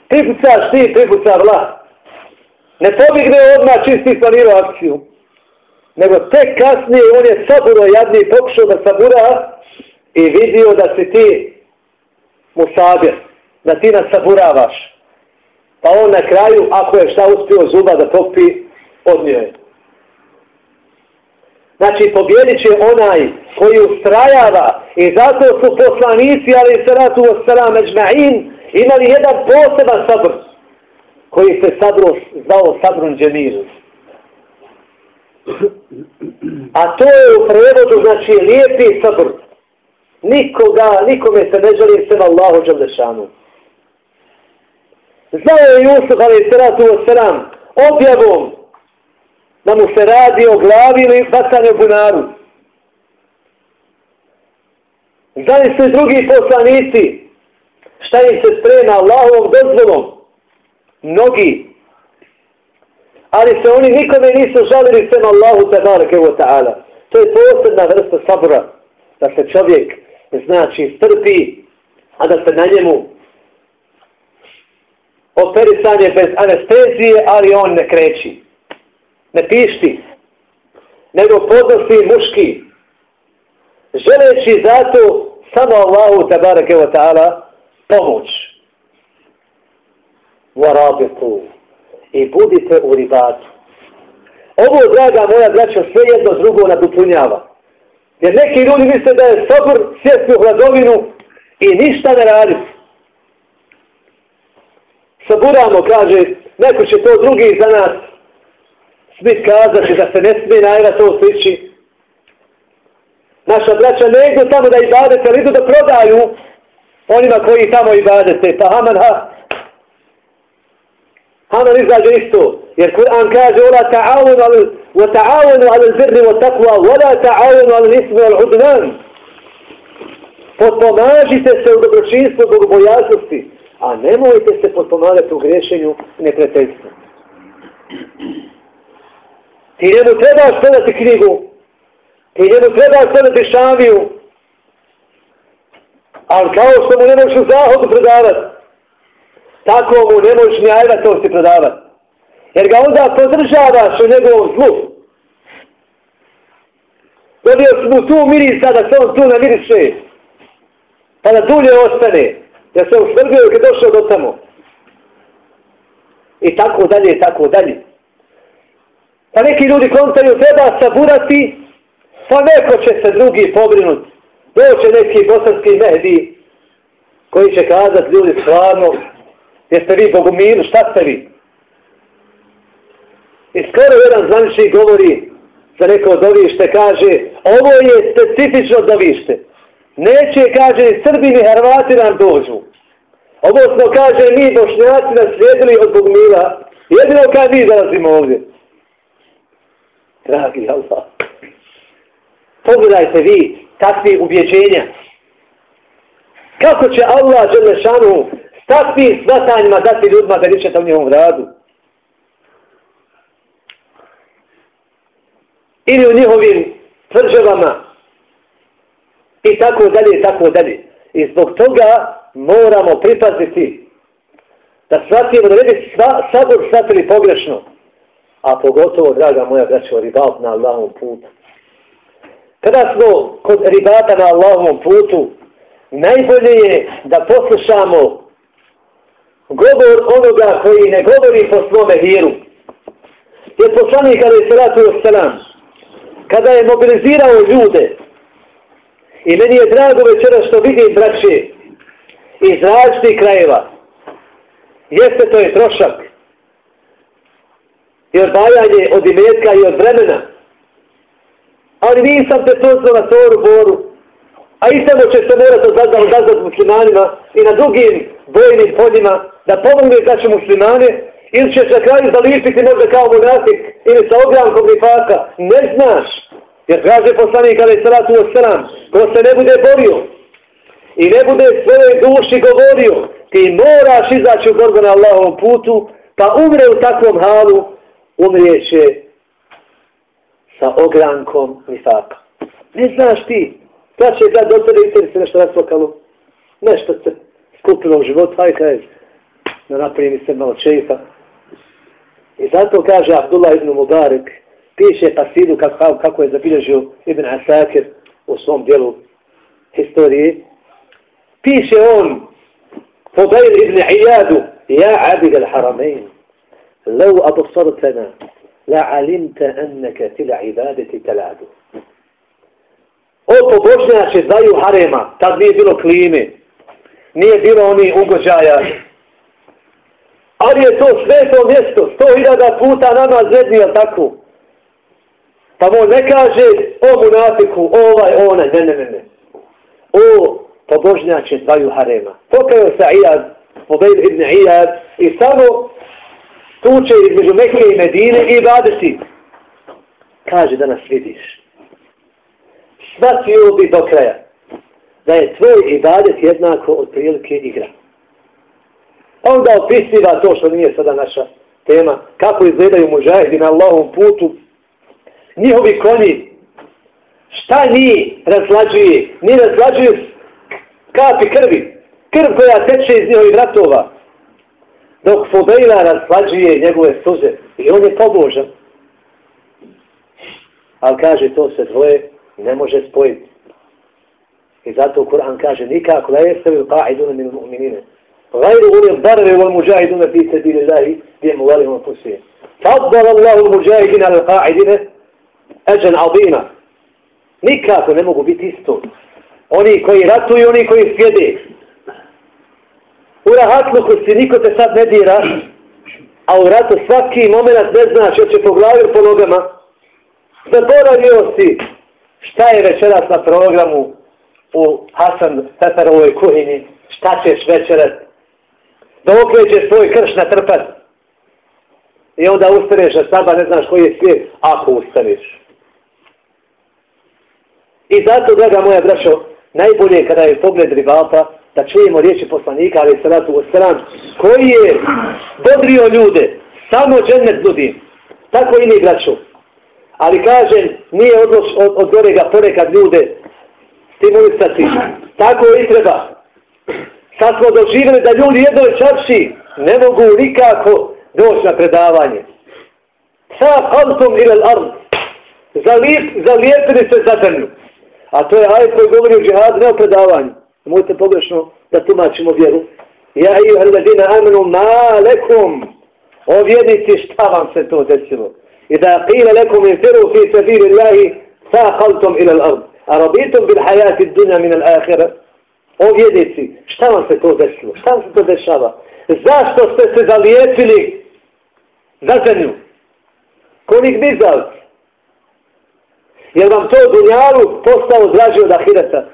Pripucaš ti, pripuca vla. Ne pobjegne odmah čisti planirao akciju nego tek kasnije on je saburo jadni pokušao da sabura i vidio da si ti musabir, da ti nas saburavaš. Pa on na kraju, ako je šta uspio zuba da popi, odnio je. Znači, pobjedit će onaj koji ustrajava i zato su poslanici, ali i ratu o salam eđma'in, imali jedan poseban sabr, koji se sabro, zvao sabrun džemiru. A to je u prevodu, znači, lijepi sabr. Nikoga, nikome se ne želi sem Allahu Đalešanu. Znao je Jusuf, ali se ratu o sram, objavom da mu se radi o glavi ili bacanju bunaru. Znali su i drugi poslanici šta im se sprema Allahovom dozvolom. Mnogi ali se oni nikome nisu žalili sem Allahu tabarake wa ta'ala. To je posebna vrsta sabra, da se čovjek znači strpi, a da se na njemu operisanje bez anestezije, ali on ne kreći. Ne pišti, nego podnosi muški. Želeći zato samo Allahu tabarake wa ta'ala pomoć. Warabitu i budite u ribatu. Ovo, draga moja braća, sve jedno drugo nadupunjava. Jer neki ljudi misle da je sabr sjesti u hladovinu i ništa ne radi. Saburamo, kaže, neko će to drugi za nas smit kazati da se ne smije najva to sliči. Naša braća ne idu tamo da ibadete, ali idu da prodaju onima koji tamo ibadete. Pa haman ha, Haman izađe isto. Jer Kur'an kaže Ola ta'awunu al wa ta'awunu al zirri wa taqwa wa la ta'awunu al ismi wal udnan. Potpomažite se u dobročinstvu zbog bojaznosti, A nemojte se potpomagati u grešenju neprijateljstva. Ti njemu trebaš predati knjigu. Ti njemu trebaš predati šamiju. Ali kao što mu ne možeš u zahodu predavati, tako mu ne možeš ni ajvatosti predavati. Jer ga onda podržavaš u njegovom zlu. Dobio si mu tu mirisa da se on tu namiriše. Pa da dulje ostane. Da se usvrgio i kad došao do tamo. I tako dalje, tako dalje. Pa neki ljudi kontaju treba saburati, pa neko će se drugi pobrinuti. Doće neki bosanski mediji koji će kazati ljudi stvarno, jeste vi bogumiru, šta ste vi? I skoro jedan zvanični govori za neko dovište, kaže, ovo je specifično dovište. Neće, kaže, ni Srbi ni Hrvati nam dođu. Ovo smo, kaže, mi bošnjaci naslijedili od Bogmila. Jedino kad mi dolazimo ovdje. Dragi Allah. Pogledajte vi takvi ubjeđenja. Kako će Allah Želešanu s takvim svatanjima dati ljudima da ličete u njemu radu? Ili u njihovim tvrđavama? I tako dalje, i tako dalje. I zbog toga moramo pripaziti da shvatimo da ne bi sabor shvatili pogrešno a pogotovo, draga moja braćo, ribat na Allahom putu. Kada smo kod ribata na Allahovom putu, najbolje je da poslušamo govor onoga koji ne govori po svome hiru. Jer poslanik kada je salatu wasalam, kada je mobilizirao ljude, i meni je drago večera što vidim braće iz različitih krajeva, jeste to je trošak, i odbajanje od imetka i od vremena. Ali nisam te pozvao na toru boru, a i samo će se morati odazvati muslimanima i na drugim bojnim poljima da pomogne znači muslimane ili ćeš na kraju zalipiti možda kao monatik ili sa ogrankom nifaka. Ne znaš. Jer kaže poslanik ali salatu o ko se ne bude borio i ne bude svojoj duši govorio, ti moraš izaći u borbu na Allahovom putu, pa umre u takvom halu umrijeće sa ogrankom nifaka. Ne znaš ti, plaće će da do tebe i se nešto rasvokalo, nešto se skupilo u životu, aj kaj, da napravi se malo čefa. I zato kaže Abdullah ibn Mubarak, piše Pasidu kako, kako je zabilježio Ibn Asakir u svom dijelu historije, piše on, Fudayl ibn Iyadu, ja abid al-haramein, لو أبصرتنا لعلمت أنك في العبادة تلعب O pobožnjače dvaju harema, tad nije bilo klime, nije bilo oni ugođaja. Ali je to sveto mjesto, sto hiljada puta nama zredni, jel tako? Pa mu ne kaže o munafiku, ovaj, onaj, ne, ne, ne, ne. O pa pobožnjače dvaju harema. Pokajao se Iyad, Fubejl ibn Iyad, i samo tuče između Mekke i Medine i ibadeti. Kaže da nas vidiš. Svatio bi do kraja. Da je tvoj ibadet jednako od prilike igra. Onda opisiva to što nije sada naša tema. Kako izgledaju mužahidi na Allahom putu. Njihovi konji. Šta ni razlađuje? Ni razlađuje kapi krvi. Krv koja teče iz njihovih vratova dok Fubejla razlađuje njegove suze i on je pobožan. Ali kaže to se dvoje ne može spojiti. I zato Kur'an kaže nikako la jeste bil qa'iduna min mu'minine. Gajru uli darve wal muđahiduna fi sedili Allahi gdje mu valihom pusije. Faddal Allahu muđahidina al qa'idine eđan azima. Nikako ne mogu biti isto. Oni koji ratuju, oni koji sjede. U rahatluku si niko te sad ne dira, a u ratu svaki moment ne znaš jer će po glavi po nogama. Zaboravio si šta je večeras na programu u Hasan Peterovoj kuhini, šta ćeš večeras, da okrećeš svoj krš na trpat. I onda ustaneš na saba, ne znaš koji je svijet, ako ustaneš. I zato, draga moja braćo, najbolje je kada je pogled ribata, da čujemo riječi poslanika, ali salatu wasalam, koji je bodrio ljude, samo džennet nudim. Tako i mi braćo. Ali kažem, nije odloš, od, od gore ga ponekad ljude stimulisati. Tako i treba. Kad smo doživjeli da ljudi jednoj čapši ne mogu nikako doći na predavanje. Sa haltom ili ard. Zalijep, zalijepili se za zemlju. A to je ajet koji govori o džihadu, ne o predavanju. Mojte pogrešno da tumačimo vjeru. Ja i hrvatina amenu malekum. O vjernici šta vam se to desilo? I da qila lekum infiru fi sabili Allahi sa haltom ila ard. A rabitum bil hajati dunja min al-akhirah. O vjednici, šta vam se to desilo? Šta vam se to dešava? Zašto ste se zalijepili za zemlju? Kolik bizalci? Jer vam to dunjalu postao draži od ahireta?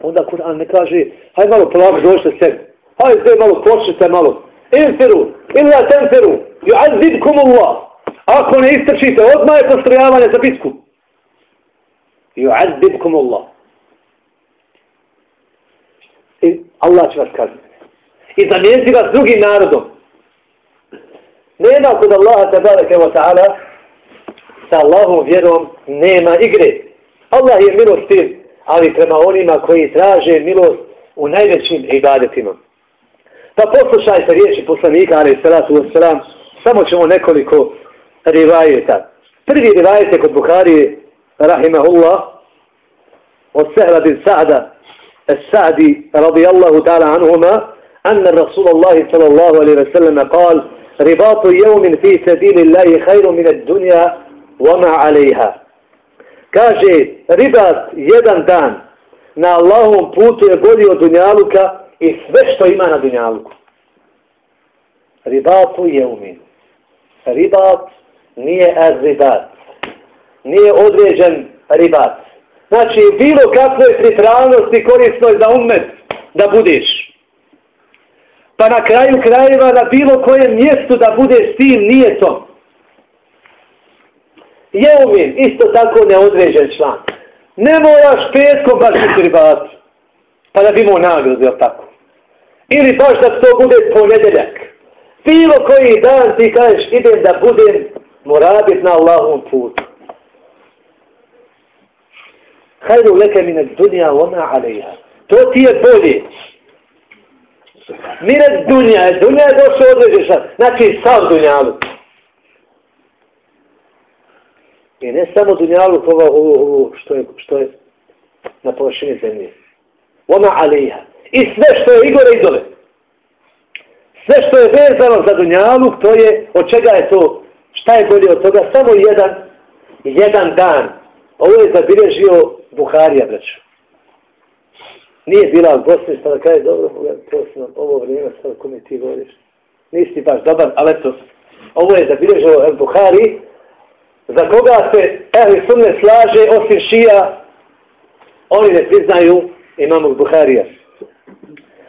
Onda Kur'an ne kaže, hajde malo polako dođite sebi. Hajde sve malo počnite malo. Infiru, illa tenfiru, ju'azidkum Allah. Ako ne istrčite, odmah je postrojavanje za biskup. Ju'azidkum Allah. I Allah će vas kazniti. I zamijeniti vas drugim narodom. Nema kod Allaha tabaraka wa ta'ala sa Allahom vjerom nema igre. Allah je milostiv ali prema onima koji traže milost u najvećim ibadetima. Pa poslušajte riječi poslanika, ali salatu wasalam, samo ćemo nekoliko rivajeta. Prvi rivajet je kod Bukhari, rahimahullah, od Sehra bin Sa'da, السعدي رضي الله تعالى عنهما أن الرسول الله صلى الله عليه وسلم قال رباط يوم في سبيل الله خير من الدنيا وما عليها Kaže, ribat jedan dan na Allahovom putu je bolji od Dunjaluka i sve što ima na Dunjaluku. Ribatu je umin. Ribat nije az ribat. Nije određen ribat. Znači, bilo kakve pripravnosti korisno je za umet da budeš. Pa na kraju krajeva na bilo kojem mjestu da budeš tim nije to jeumin, isto tako neodređen član. Ne moraš petkom baš u ribat, pa da bi imao nagradu, jel tako? Ili baš da to bude ponedeljak. Bilo koji dan ti kažeš idem da budem morabit na Allahom putu. Hajdu leke mine dunja ona alejha. To ti je bolje. Mine dunja, dunja je došlo određen Znači, sav dunjalu. I ne samo dunjalu ovo, ovo, ovo što, je, što je na površini zemlje. Ona alija. I sve što je igore i dole. Sve što je vezano za dunjalu, to je, od čega je to, šta je bolje od toga? Samo jedan, jedan dan. Ovo je zabilježio Buharija, braću. Nije bila u Bosni, sada da kaže, dobro, prosim, ovo vrijeme, sad kome ti govoriš. Nisi baš dobar, ali eto, ovo je zabilježio Buhari, za koga se ehli sunne slaže osim šija, oni ne priznaju imamo Buharija.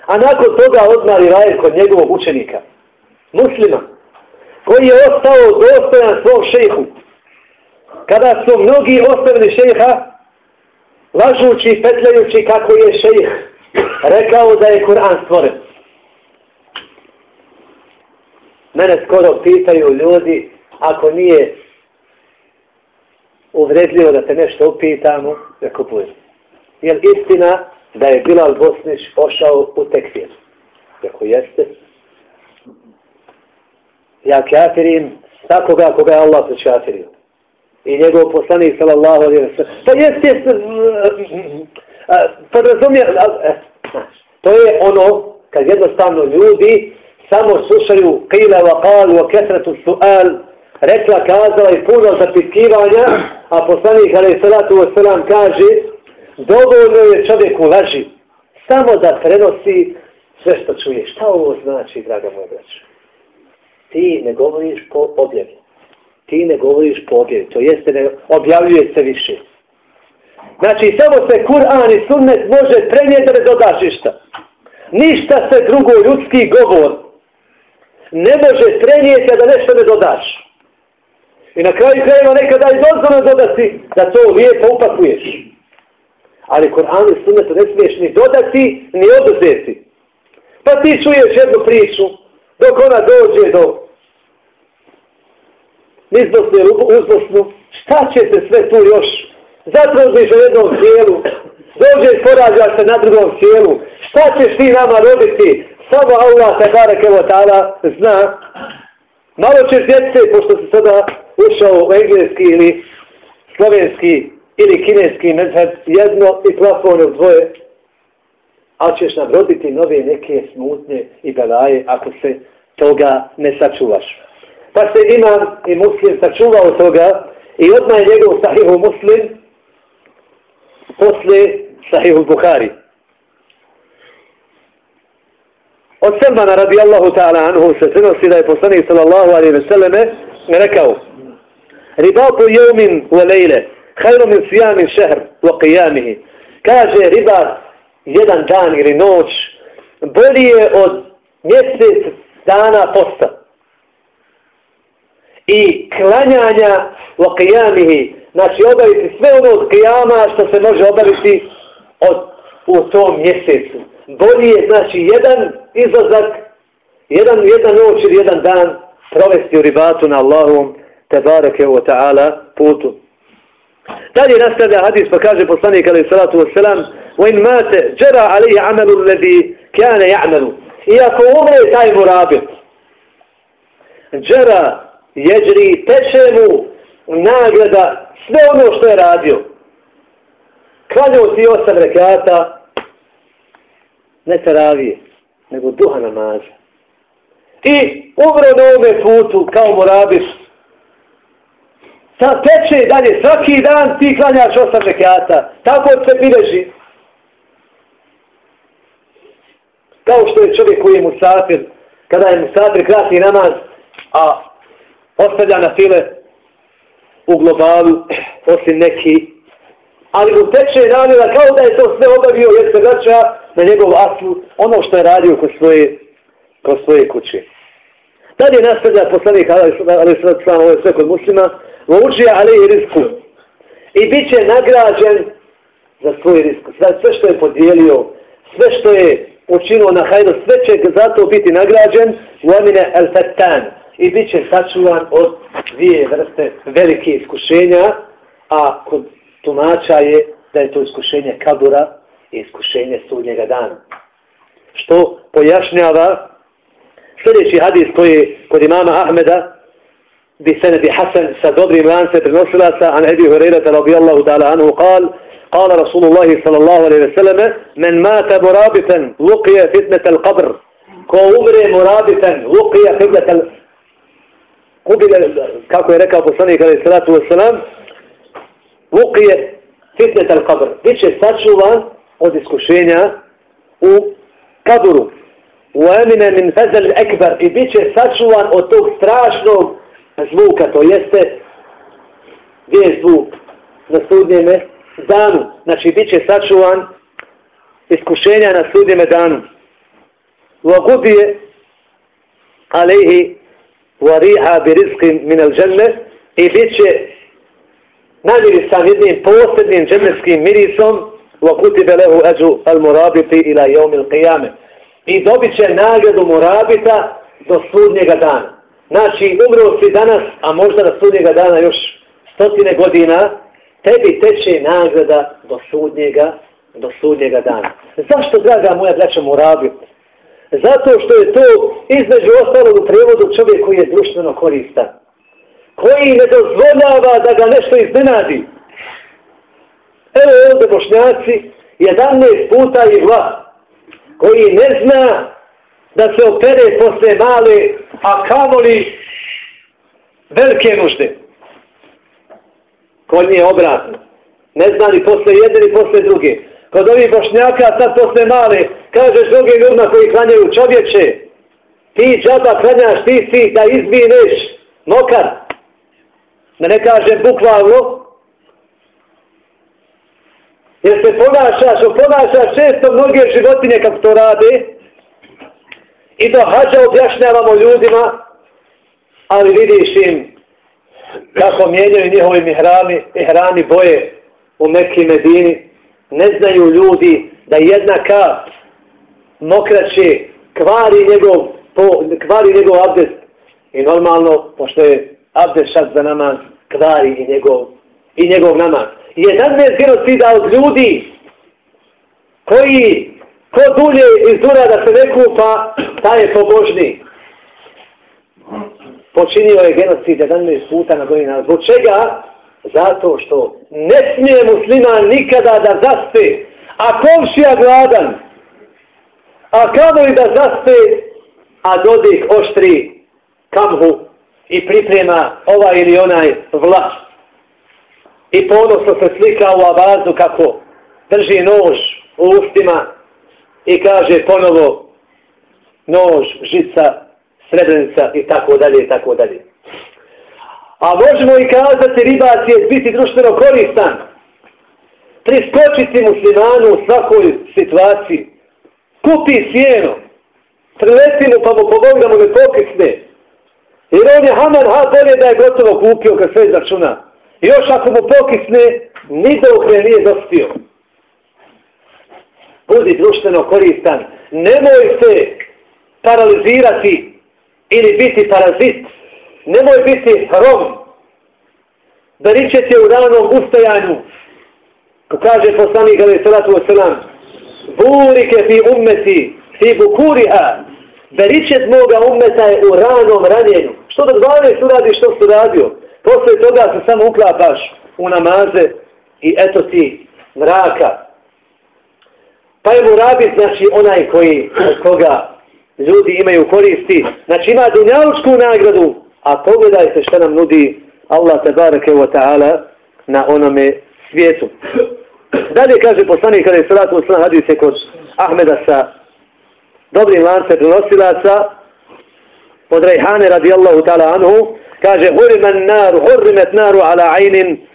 A nakon toga odmari rajer kod njegovog učenika, muslima, koji je ostao dostojan svom šehu. Kada su mnogi ostavili šeha, lažući, petljajući kako je šejh, rekao da je Kur'an stvoren. Mene skoro pitaju ljudi, ako nije uvredljivo da te nešto upitamo, da kupujem. Je li istina da je Bilal Bosnić pošao u tekfir? Ako jeste, ja kafirim svakoga koga je Allah pričafirio. I njegov poslanik sallallahu alaihi wa sallam. Pa jeste, eh, eh, eh, pa jest, podrazumijeva to je ono, kad jednostavno ljudi samo slušaju qila wa qal wa kesretu su'al, rekla, kazala i puno zapitkivanja, a poslanik alejhi salatu wasalam kaže, dovoljno je čovjeku laži, samo da prenosi sve što čuje. Šta ovo znači, draga moja braća? Ti ne govoriš po objavi. Ti ne govoriš po objavi. To jeste, ne objavljuje se više. Znači, samo se Kur'an i sunnet može prenijeti da ne dodaš ništa. Ništa se drugo ljudski govor ne može prenijeti da nešto ne dodaš. I na kraju krajeva nekada i dozvoljno dodati da to lijepo upakuješ. Ali Kur'an i sunnetu ne smiješ ni dodati, ni oduzeti. Pa ti čuješ jednu priču, dok ona dođe do nizbosne uzbosnu, šta će sve tu još? Zatrožniš u jednom cijelu, dođe i porađaš se na drugom cijelu, šta ćeš ti nama roditi? Samo Allah te barek evo tada zna. Malo ćeš djece, pošto si sada ušao u engleski ili slovenski ili kineski mezheb, jedno i plafone dvoje, ali ćeš nam roditi nove neke smutnje i belaje ako se toga ne sačuvaš. Pa se imam i muslim sačuvao toga i odmah je njegov sahihu muslim posle sahihu Bukhari. Od Selmana radijallahu ta'ala anhu se prenosi da je poslanik sallallahu alaihi ve selleme rekao Ribatu jeumin u lejle, hajru min sijamin šehr u qiyamihi. Kaže ribat jedan dan ili noć bolje od mjesec dana posta I klanjanja u qiyamihi, znači obaviti sve ono od qiyama što se može obaviti od, u tom mjesecu. Bolje je znači jedan izlazak, jedan, jedan noć ili jedan dan provesti u ribatu na Allahom tebareke wa ta'ala putu. Dalje nastavlja hadis pa kaže poslanik alaih salatu wasalam وإن مات جرى عليه عمل الذي كان يعمل iako umre taj murabit džera jeđri teče mu nagrada sve ono što je radio. Klanjao ti osam rekata ne taravije nego duha namaza. I umro na ovome putu kao murabit Sad teče dalje svaki dan ti klanjaš osam rekata. Tako se bileži. Kao što je čovjek koji je musafir, kada je musafir krati namaz, a ostavlja na file u globalu, osim neki, ali mu teče namjera kao da je to sve obavio, jer se vraća na njegov aslu, ono što je radio kod svoje, kod svoje kuće. Dalje nastavlja poslanik, ali sad sam ovo je sve kod muslima, uči ali i risku. I bit će nagrađen za svoj risku. Sve što je podijelio, sve što je učinio na hajdu, sve će zato biti nagrađen u amine el-fattan i bit će sačuvan od dvije vrste velike iskušenja, a kod tumača je da je to iskušenje kabura i iskušenje sudnjega dana. Što pojašnjava sljedeći hadis koji je kod imama Ahmeda bi se nebi Hasan sa dobrim lance prenosila sa an Ebi Hureyre radijallahu ta'ala anhu kal قال رسول الله صلى الله عليه وسلم من مات مرابطا لقي فتنة القبر كو umre murabitan luqija qiblatal qubila kako je rekao poslanik alejhi salatu wasalam, vukije fitnat al-qabr biće sačuvan od iskušenja u kaburu wa emine min fezel akbar i biće sačuvan od tog strašnog zvuka to jeste gdje je zvuk na sudnjeme danu. Znači, bit će sačuvan iskušenja na sudnjeme danu. Vogubije alejhi variha bi rizki min al dženne i bit će namirisan jednim posebnim džennetskim mirisom vokutibe lehu eđu al murabiti ila jeum il qiyame. I dobit će nagradu murabita do sudnjega dana. Znači, umro si danas, a možda na sudnjega dana još stotine godina, tebi teče nagrada do sudnjega, do sudnjega dana. Zašto, draga moja braća, murabit? Zato što je to između ostalog u prevodu čovjek koji je društveno koristan. Koji ne dozvoljava da ga nešto iznenadi. Evo ovdje bošnjaci, 11 puta i vla, koji ne zna da se opere posle male, a kamoli velike nužde kod nje obratno. Ne zna ni posle jedne ni posle druge. Kod ovih bošnjaka sad posle male, kažeš drugim ljudima koji klanjaju čovječe, ti džaba klanjaš, ti si da izbineš mokar. Da ne kažem bukvalno, jer se ponašaš, oponašaš često mnoge životinje kako to rade, i do hađa objašnjavamo ljudima, ali vidiš im kako mijenjaju njihovi mihrami, mihrami boje u Mekki Medini, Ne znaju ljudi da jedna kap mokraće kvari njegov, po, kvari njegov abdest. I normalno, pošto je abdest šat za namaz, kvari i njegov, i njegov namaz. Jedan ne genocida od ljudi koji ko dulje izdura da se ne kupa, taj je pobožni. Počinio je genocid 11 puta na godina. Zbog čega? Zato što ne smije musliman nikada da zaspe, a komšija gladan, a kamo i da zaspe, a dodik oštri kamhu i priprema ovaj ili onaj vlast. I ponosno se slika u abazu kako drži nož u ustima i kaže ponovo nož, žica, srebrenica i tako dalje i tako dalje. A možemo i kazati ribac je biti društveno koristan. Priskočiti muslimanu u svakoj situaciji. Kupi sjeno. Prileti mu pa mu pomogu da mu ne pokisne. Jer on je haman, ha, bolje da je gotovo kupio kad sve začuna. Još ako mu pokisne, ni da ne nije dospio. Budi društveno koristan. Nemoj se paralizirati ili biti parazit. Nemoj biti rom. Berićete u ranom ustajanju. Ko kaže poslanik ali salatu wasalam. Burike fi ummeti fi bukuriha. Berićet moga ummeta je u ranom ranjenju. Što do 12 uradi što su radio? Posle toga se samo uklapaš u namaze i eto ti mraka. Pa je mu znači onaj koji, koga ljudi imaju koristi. Znači ima dunjalučku nagradu, a pogledajte šta nam nudi Allah tabareke wa ta'ala na onome svijetu. Dalje kaže poslanik kada je salatu uslan hadise kod Ahmeda sa dobrim lance prenosilaca od Rejhane radijallahu ta'ala anhu kaže hurimen naru, hurimet naru ala ajnin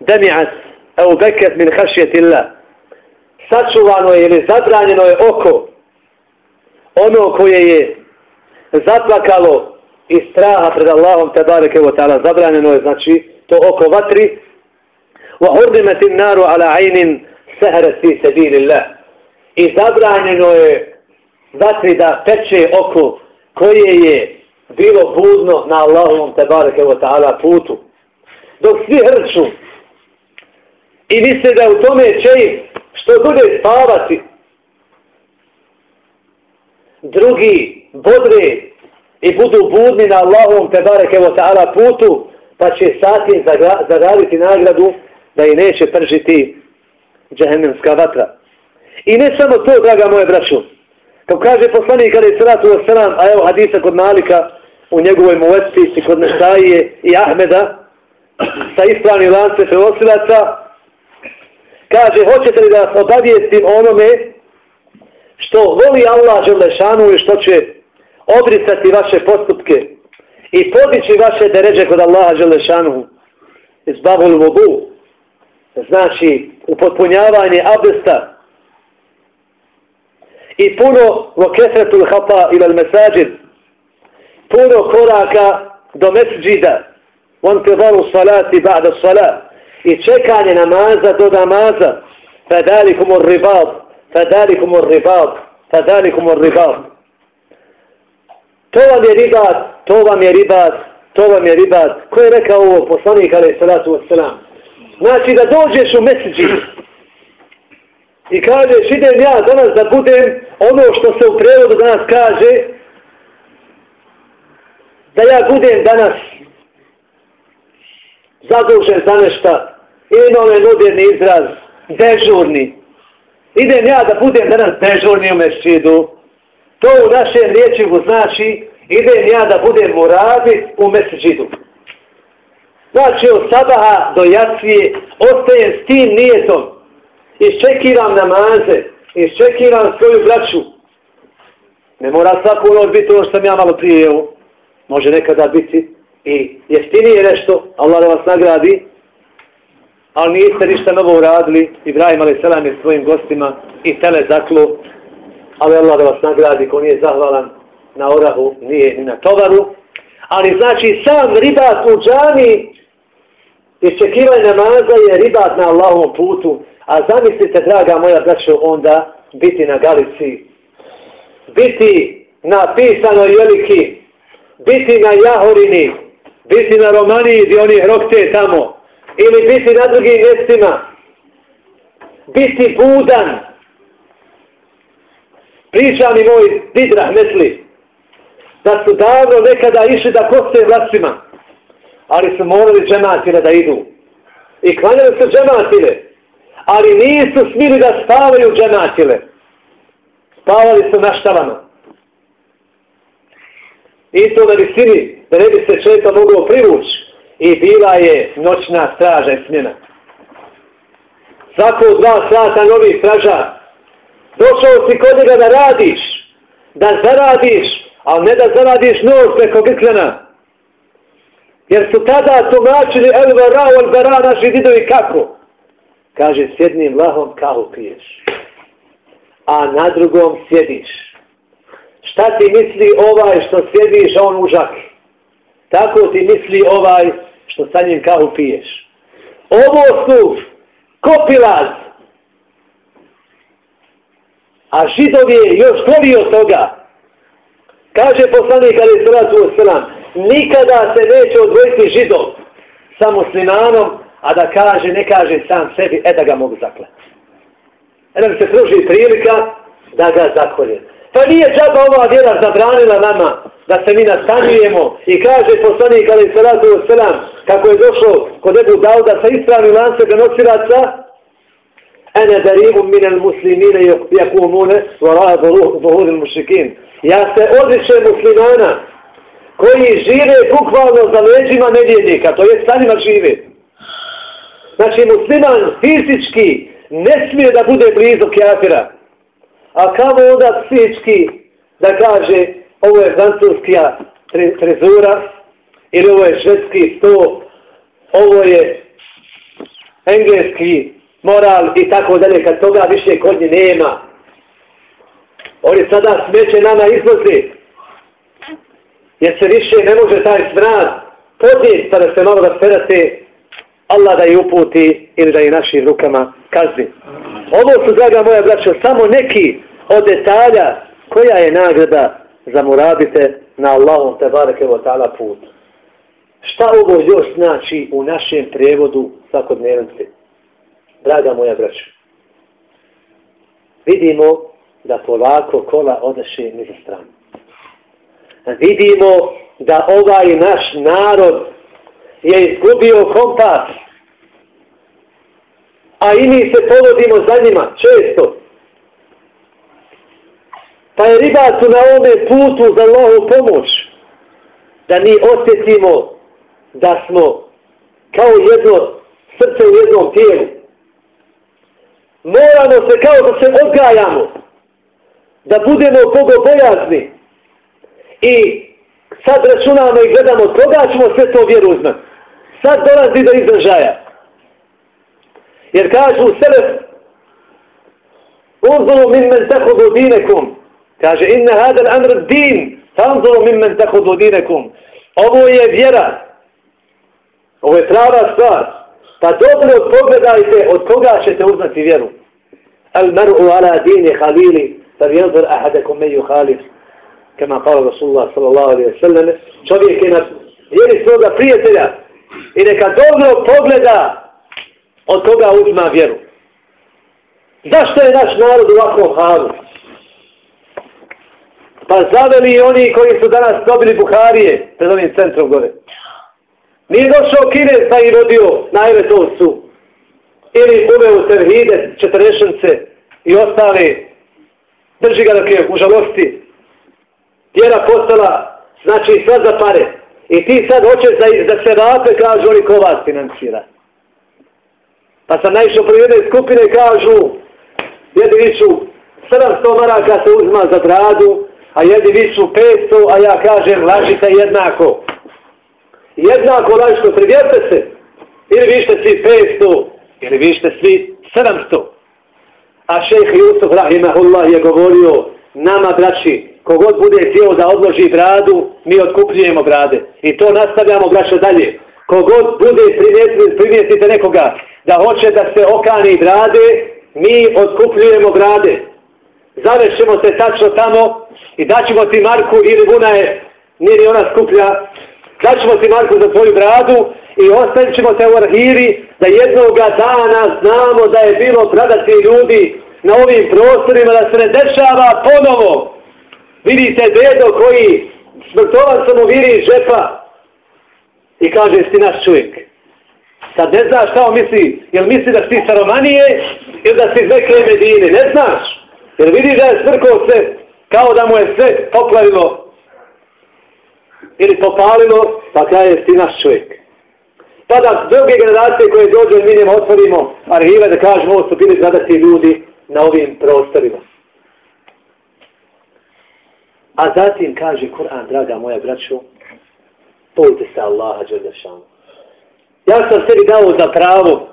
demi'at au beket min hašjetillah sačuvano je ili zabranjeno je oko ono koje je zaplakalo iz straha pred Allahom te bareke wa ta'ala. Zabranjeno je znači to oko vatri. Wa hurdimet naru ala aynin sahrat fi sabilillah. I zabranjeno je vatri da peče oko koje je bilo budno na Allahovom te bareke wa ta'ala putu. Dok svi hrču i misle da u tome će što bude spavati drugi bodre i budu budni na Allahovom te bareke wa ta'ala putu, pa će sati zaraditi nagradu da i neće pržiti džahennemska vatra. I ne samo to, draga moje braću, kao kaže poslanik kada je salatu wasalam, a evo hadisa kod Malika u njegovoj muvetci kod Nesaije i Ahmeda sa ispravnim lance preosilaca, kaže, hoćete li da vas obavijestim onome što voli Allah Želešanu i što će obrisati vaše postupke i podići vaše deređe kod Allaha Želešanu iz Babul vodu znači upotpunjavanje abdesta i puno vokefetul hapa ila mesađid puno koraka do mesđida on kevaru salati ba'da salat i čekanje namaza do namaza. Fadalikum ur ribab fadalikum ur ribab fadalikum ur ribab To vam je ribat, to vam je ribat, to vam je ribat. Ko je rekao ovo poslanik, ali salatu wasalam? Znači da dođeš u meseđi i kažeš idem ja danas da budem ono što se u prevodu danas kaže da ja budem danas zadužen za nešto ili ima ovaj moderni izraz dežurni. Idem ja da budem danas dežurni u mesečidu To u našem riječivu znači idem ja da budem radi u meseđidu. Znači od sabaha do jacije ostajem s tim nijetom. Iščekiram namaze, iščekiram svoju braću. Ne mora svaku noć biti ono što sam ja malo prije. Može nekada biti i jeftinije nešto, Allah da vas nagradi, ali niste ništa novo uradili, Ibrahim a.s. je svojim gostima i tele zaklo ali Allah da vas nagradi ko nije zahvalan na orahu, nije ni na tovaru. Ali znači sam ribat u džami iščekivanje namaza je ribat na Allahovom putu, A zamislite, draga moja braćo, onda biti na Galici, biti na pisanoj jeliki, biti na Jahorini, biti na Romaniji gdje oni hrokte tamo, ili biti na drugim mjestima, biti budan, priča mi moj Did Rahmetli da su davno nekada išli da koste vlastima, ali su morali džematile da idu. I klanjali su džematile, ali nisu smili da spavaju džematile. Spavali su naštavano. I to na visini, da ne bi se četa moglo privući. I bila je noćna straža i smjena. Svako dva sata novi straža. Došao si kod njega da radiš, da zaradiš, ali ne da zaradiš nos preko grkljana. Jer su tada tumačili elva rao al bara naši didovi kako. Kaže, s jednim lahom kao piješ. A na drugom sjediš. Šta ti misli ovaj što sjediš, a on užak? Tako ti misli ovaj što sa njim kao piješ. Ovo su kopilaz. A židov je još gori od toga. Kaže poslanik Ali Sratu Osram, nikada se neće odvojiti židov sa muslimanom, a da kaže, ne kaže sam sebi, e da ga mogu zakleti. E da mi se pruži prilika da ga zakolje. Pa nije džaba ova vjera zabranila nama da se mi nastanjujemo i kaže poslanik Ali Sratu Osram, kako je došlo kod Ebu Dauda sa ispravnim lance ganosilaca, أنا بريء من المسلمين يقومون وراء ظهور المشركين Ja se odličem muslimana koji žive bukvalno za leđima nevjednika, to je stanima žive. Znači musliman fizički ne smije da bude blizu kjafira. A kamo onda psihički da kaže ovo je francuska trezura ili ovo je švedski sto, ovo je engleski moral i tako dalje, kad toga više kod nje nema. Oni sada smeće nama izlazi, Jer se više ne može taj smrad podnijeti pa da se malo rasperate Allah da je uputi ili da je našim rukama kazni. Ovo su, draga moja braća, samo neki od detalja koja je nagrada za murabite na Allahom te bareke ta'ala put. Šta ovo još znači u našem prevodu svakodnevnosti? Draga moja braća, vidimo da polako kola odeše mi za stranu. Vidimo da ovaj naš narod je izgubio kompas, a i mi se povodimo za njima često. Pa je ribacu na ovome putu za Allahu pomoć da mi osjetimo da smo kao jedno srce u jednom tijelu moramo se kao da se odgajamo, da budemo bogobojazni i sad računamo i gledamo koga ćemo sve to vjeru uzmati. Sad dolazi do izražaja. Jer kažu u sebe Unzulu min men tahudu dinekum. Kaže, inne hadal amr din. Fanzulu min men tahudu dinekum. Ovo je vjera. Ovo je prava stvar. Pa dobro pogledajte od koga ćete uznati vjeru. Al mar'u ala dini khalili, fa vjelzor ahadakum meju yukhalif. Kama kao Rasulullah sallallahu alaihi wa sallam. Čovjek je na vjeri svoga prijatelja i neka dobro pogleda od koga uzma vjeru. Zašto je naš narod u ovakvom halu? Pa zaveli oni koji su danas dobili Buharije pred ovim centrom gore. Nije došao Kinez da i rodio na Evetovcu ili uveo Tevhide, Četrešence i ostale. Drži ga dok je u žalosti. Tjera postala, znači sva za pare. I ti sad hoćeš da, da se vape, kažu oni ko vas financira. Pa sam naišao pri jedne skupine, kažu, jedni viću 700 maraka se uzma za gradu, a jedni viću 500, a ja kažem, lažite jednako jednako lažno privjerte se, ili vište svi 500, ili vište svi 700. A šejh Jusuf Rahimahullah je govorio nama, braći, kogod bude htio da odloži bradu, mi otkupljujemo brade. I to nastavljamo, braćo, dalje. Kogod bude primijetite nekoga da hoće da se okani brade, mi otkupljujemo brade. Zavešćemo se tačno tamo i daćemo ti Marku ili Buna je, nije ona skuplja, daćemo ti Marku za tvoju bradu i ostavit ćemo te u arhivi da jednoga dana znamo da je bilo bradati ljudi na ovim prostorima da se ne dešava ponovo. Vidite dedo koji smrtovan sam u viri žepa i kaže si naš čovjek. Sad ne znaš šta on misli, jel misli da si saromanije ili da si iz neke Medine, ne znaš. Jer vidiš da je smrkao se kao da mu je sve poplavilo ili popalilo, pa kaže ti naš čovjek. Pa da druge generacije koje dođe mi njima otvorimo arhive da kažemo ovo su bili zadati ljudi na ovim prostorima. A zatim kaže Kur'an, draga moja braćo, bojte se Allaha Đerlešanu. Ja sam sebi dao za pravo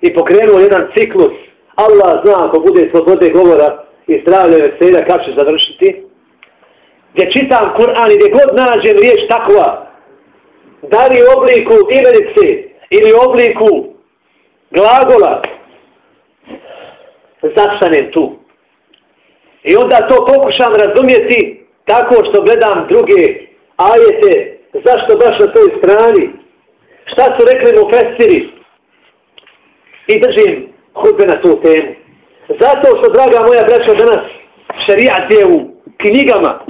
i pokrenuo jedan ciklus. Allah zna ako bude slobode govora i zdravlje veselja kako će završiti. Gdje čitam Kur'an i gdje god nađem riječ takva, da li obliku imenice ili obliku glagola, zastanem tu. I onda to pokušam razumjeti tako što gledam druge ajete, zašto baš na toj strani, šta su rekli mu festiri i držim hudbe na tu temu. Zato što, draga moja braća, danas šarijat je u knjigama,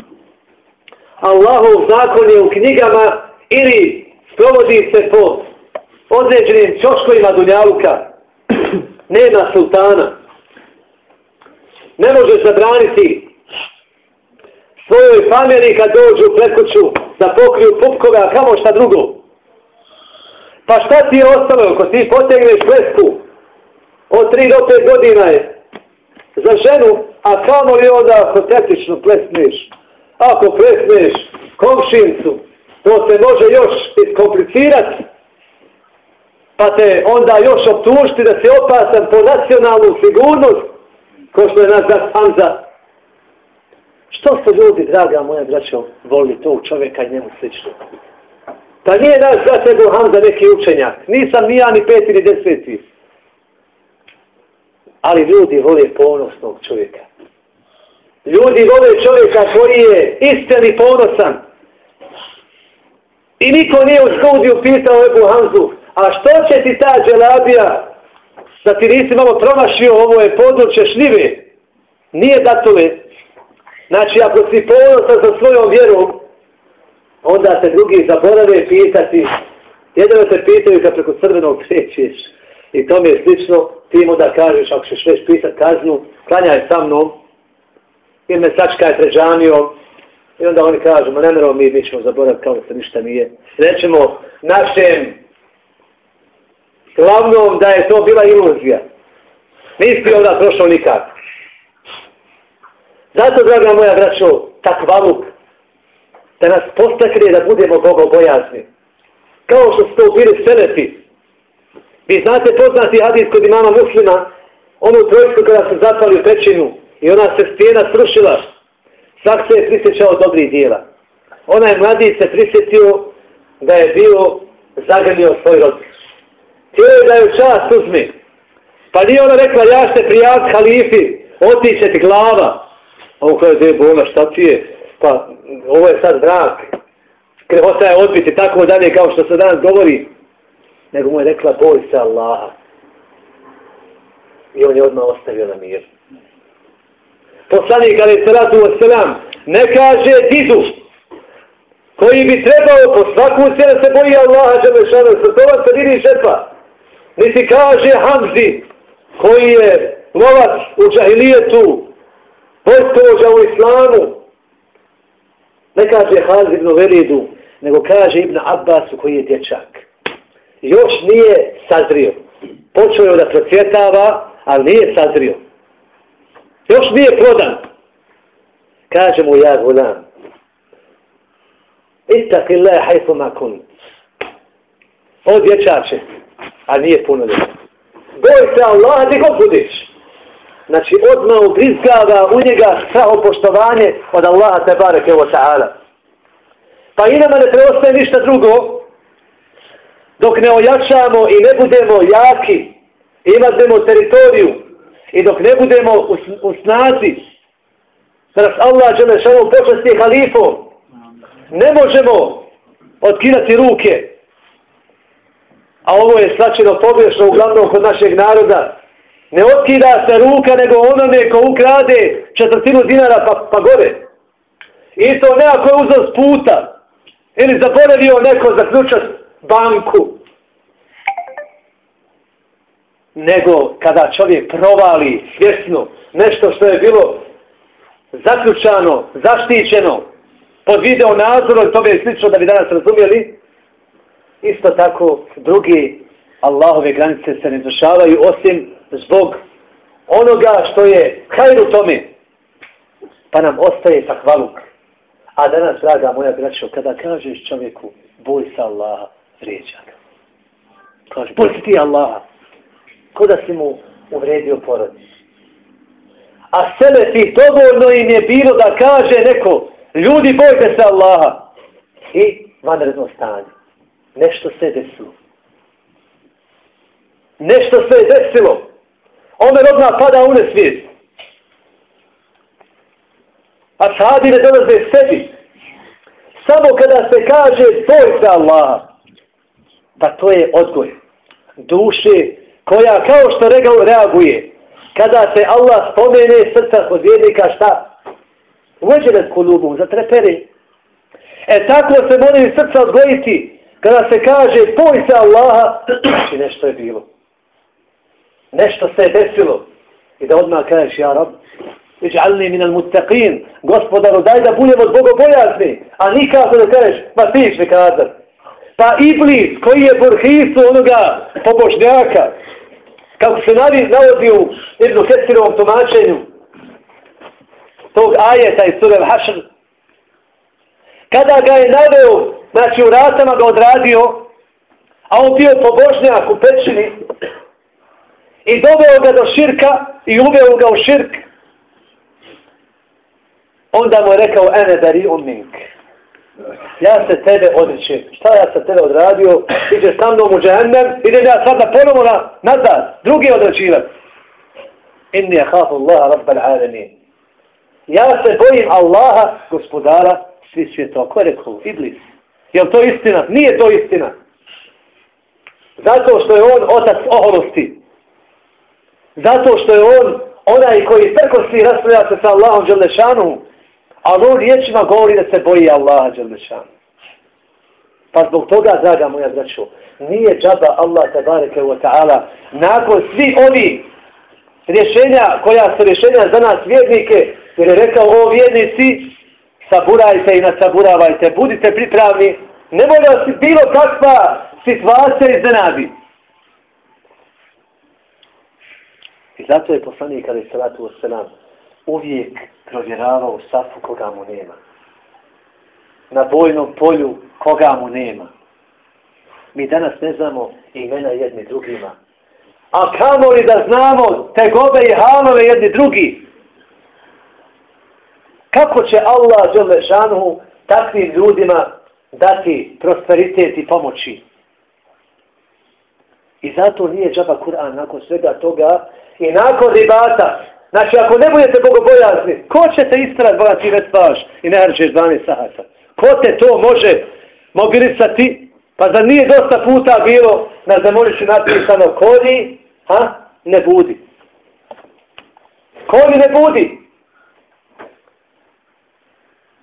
Allahov zakon je u knjigama ili sprovodi se po određenim čoškovima Dunjaluka. Nema sultana. Ne možeš zabraniti svojoj familiji kad dođu pred kuću da pokriju pupkove, a kamo šta drugo. Pa šta ti je ostalo ako ti potegneš plesku od 3 do 5 godina je za ženu, a kamo li onda hotetično plesneš? Ako plesneš komšincu, to se može još iskomplicirati, pa te onda još optužiti da si opasan po nacionalnu sigurnost, ko što je nazad Hamza. Što su ljudi, draga moja braćo, voli tog čovjeka i njemu slično? Pa nije naš za tebe Hamza neki učenjak. Nisam ni ja, ni peti, ni deseti. Ali ljudi vole ponosnog čovjeka. Ljudi vole čovjeka koji je iskreni ponosan. I niko nije u studiju pitao Ebu Hamzu, a što će ti ta dželabija da ti nisi malo promašio ovo je područje šljive? Nije datove. Znači, ako si ponosan sa svojom vjerom, onda se drugi zaborave pitati. Jedno se pitaju kad preko crvenog prećeš. I to mi je slično, ti mu da kažeš, ako ćeš već pisat kaznu, klanjaj sa mnom, jer me sačkaj pred džamijom, I onda oni kažu, ma ne moramo mi, mi ćemo zaboraviti kao da se ništa nije. Rećemo našem glavnom da je to bila iluzija. Nisi onda prošao nikad. Zato, draga moja braćo, takvaluk, da nas postakne da budemo bogobojazni. Kao što su to bili selefi. Vi znate poznati hadis kod imama muslima, onu trojsku kada su zapali u pećinu i ona se stijena srušila, Svak se je prisjećao dobrih dijela. Onaj mladić se prisjetio da je bio zagrnio svoj rodin. Htio je da je čast uzmi. Pa nije ona rekla, ja ste prijavit halifi, otiće ti glava. A on kaže, je bola, šta ti je? Pa ovo je sad brak. Krehota odbiti tako dalje kao što se danas govori. Nego mu je rekla, boj se Allaha. I on je odmah ostavio na mir poslanik ali salatu wasalam ne kaže didu koji bi trebao po svaku cijelu se boji Allaha Đelešana sa toga se vidi žetva niti kaže Hamzi koji je lovac u džahilijetu postoža u islamu. Ne kaže Haz ibn Velidu nego kaže Ibn Abbasu koji je dječak. Još nije sazrio. Počeo je da procvjetava ali nije sazrio. Još nije prodan. Kaže mu ja gulam. Istak illa hajfu ma. O dječače. A nije puno dječa. Boj se Allah, ti god budiš. Znači, odmah ubrizgava u njega straho poštovanje od Allaha te bareke wa ta'ala. Pa i nama ne preostaje ništa drugo dok ne ojačamo i ne budemo jaki imat teritoriju i dok ne budemo u, u snazi da nas Allah žele šalom počasti halifom ne možemo otkidati ruke. A ovo je slačeno pogrešno uglavnom kod našeg naroda. Ne otkida se ruka nego onome ko ukrade četvrtinu dinara pa, pa gore. I to nekako je uzao s puta. Ili zaboravio neko zaključat banku nego kada čovjek provali svjesno nešto što je bilo zaključano, zaštićeno pod video nadzorom, to je slično da bi danas razumjeli, isto tako drugi Allahove granice se ne izvršavaju osim zbog onoga što je hajru tome, pa nam ostaje takvaluk. A danas, draga moja braćo, kada kažeš čovjeku, boj se Allaha, vrijeđa ga. Kaže, boj se ti Allaha, ko da si mu uvredio porodicu. A sebe ti dovoljno im je bilo da kaže neko, ljudi bojte se Allaha. I vanredno stanje. Nešto se desilo. Nešto se je desilo. Omer odmah pada u nesvijest. A sahabi ne dolaze sebi. Samo kada se kaže boj se Allaha. Pa to je odgoj. Duše koja kao što reaguje kada se Allah spomene srca kod vjernika šta? Uveđene s kolubom, zatreperi. E tako se moraju srca odgojiti kada se kaže boj se Allaha, znači nešto je bilo. Nešto se je desilo. I da odmah kažeš, ja rab, iđalni minal mutaqin, gospodaru, daj da budem od bogobojazni, a nikako da kažeš, ma ti mi kazat. Pa Iblis, koji je burhisu onoga pobožnjaka, kako se navi navodi u Ibnu Kesirovom tumačenju tog ajeta iz Sura Al-Hašr, kada ga je naveo, znači u ratama ga odradio, a on bio pobožnjak u pećini i doveo ga do širka i uveo ga u širk, onda mu je rekao, ene beri un mink. Ja se tebe odričem. Šta ja sa tebe odradio? Iđe sa mnom u džehennem, idem ja sad na ponovo na nazad. Drugi odrećivac. Inni ahafu Allaha rabbal alamin. Ja se bojim Allaha, gospodara svi svjetova. Ko je rekao? Iblis. Je to istina? Nije to istina. Zato što je on otac oholosti. Zato što je on onaj koji prkosti raspravlja se sa Allahom Đelešanu. Ali on riječima govori da se boji Allaha Đelešanu. Pa zbog toga, draga moja braćo, nije džaba Allah tabareke wa ta'ala nakon svi ovi rješenja koja su rješenja za nas vjernike, jer je rekao o vjernici, saburajte i nasaburavajte, budite pripravni, ne može si bilo kakva situacija iznenadi. I zato je poslanik ali salatu wasalam uvijek provjeravao safu koga mu nema. Na bojnom polju koga mu nema. Mi danas ne znamo imena jedni drugima. A kamo li da znamo te gobe i halove jedni drugi? Kako će Allah Đelešanu takvim ljudima dati prosperitet i pomoći? I zato nije džaba Kur'an nakon svega toga i nakon ribata. Znači, ako ne budete bogobojazni, ko će te istrat, boga ti ne spavaš i ne hrčeš 12 sata? Ko te to može mobilisati? Pa za nije dosta puta bilo na zemljišu napisano kodi, ha? ne budi. Kodi ne budi.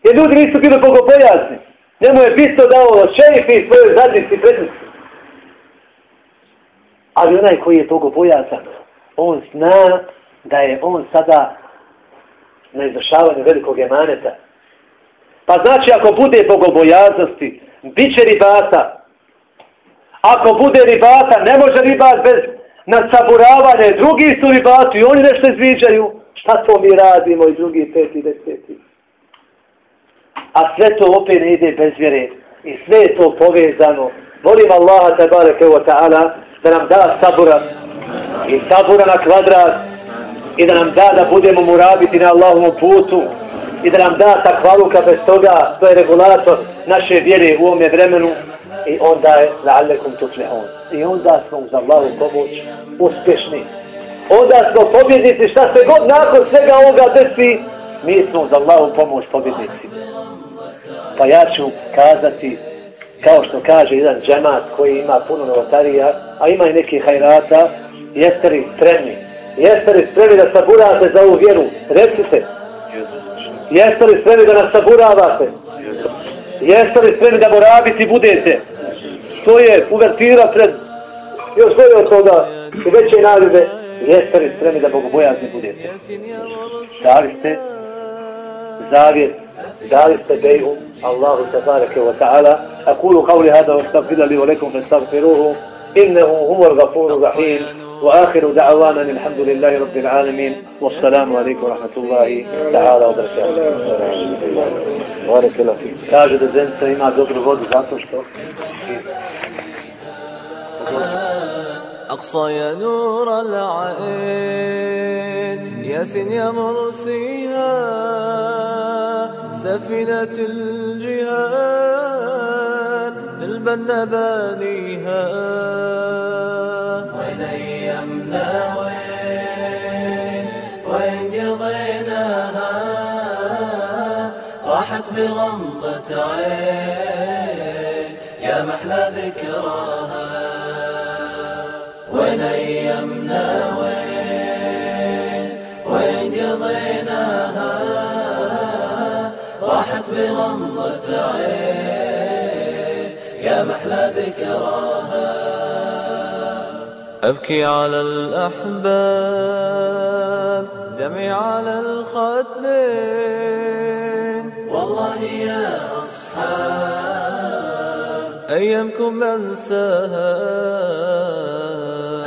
Jer ljudi nisu bili bogobojazni. Njemu je bitno ovo šerifi i svoje zadnici prednici. Ali onaj koji je bogobojazan, on zna da je on sada na izvršavanju velikog emaneta. Pa znači ako bude bogobojaznosti, bit će ribata. Ako bude ribata, ne može ribat bez nasaburavanja. Drugi su ribati i oni nešto izviđaju. Šta to mi radimo i drugi, peti, deseti. A sve to opet ne ide bez vjere. I sve je to povezano. Molim Allaha tabareke wa ta'ala da nam da sabura i sabura na kvadrat i da nam da da budemo mu rabiti na Allahovom putu i da nam da takvaluka bez toga, to je regulator naše vjere u ovome vremenu i onda je la'alekum tuflihun. I onda smo uz Allahu pomoć uspješni. Onda smo pobjednici šta se god nakon svega ovoga desi, mi smo uz Allahu pomoć pobjednici. Pa ja ću kazati, kao što kaže jedan džemat koji ima puno novotarija, a ima i neki hajrata, jeste li spremni? Jeste li spremni da saburate za ovu vjeru? Recite. Jeste li spremni da nas saburavate? Jeste li spremni da morabiti budete? To je uvertira pred još bolje od toga i veće nagrade. Jeste li spremni da bogobojazni budete? Da li ste zavjet? Da li ste beju Allahu tabareke wa ta'ala. Akulu qavli hada wa stagfila li wa lekum fa stagfiruhu. Innehu humor gafuru rahim. وآخر دعوانا الحمد لله رب العالمين. والسلام عليكم ورحمة الله تعالى وبركاته. بارك الله فيك. Kaže da Zenica ima dobru vodu zato što أقصى يا نور العين ياسين يا مرسيها سفينة الجهاد البنا بانيها وين وين قضيناها راحت بغمضة عين يا محلى ذكراها وين أيامنا وين وين قضيناها راحت بغمضة عين يا محلى ذكراها أبكي على الأحباب دمي على الخدين. والله يا أصحاب. أيامكم أنساها.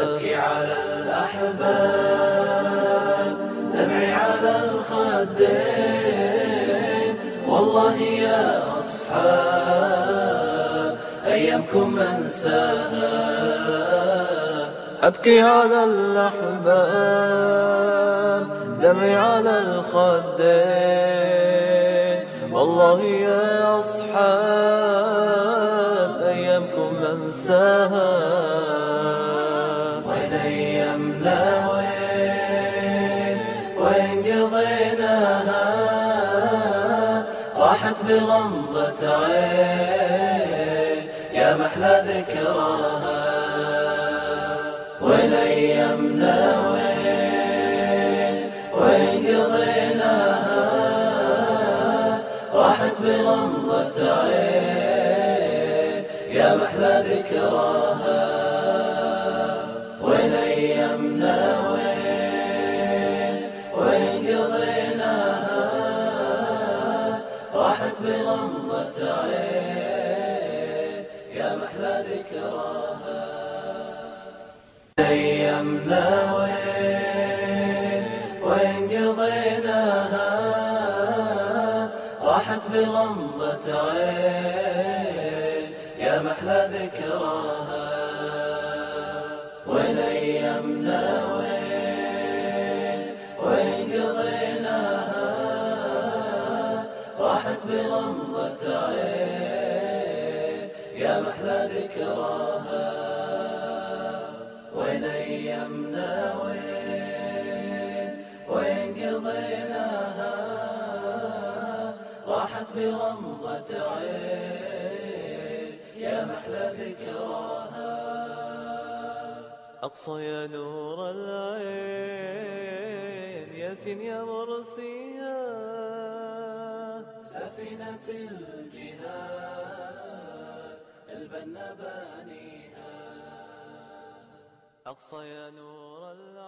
أبكي على الأحباب دمعي على الخدين. والله يا أصحاب. أيامكم أنساها. أبكي على الأحباب دمعي على الخدين. والله يا أصحاب أيامكم أنساها. وين أيامنا وين وين قضيناها؟ راحت بغمضة عين. يا محلى ذكراها أيامنا وين وين قضيناها؟ راحت بغمضة عين. يا محلى ذكراها بغمضة عين. يا محلى ذكراها وين أيامنا وين؟ وين قضيناها؟ راحت بغمضة عين. يا محلى ذكراها. بغمضة عين. يا محلى ذكراها. أقصى يا نور العين ياسين يا مرسيها. سفينة الجهاد البنا بانيها. أقصى يا نور العين.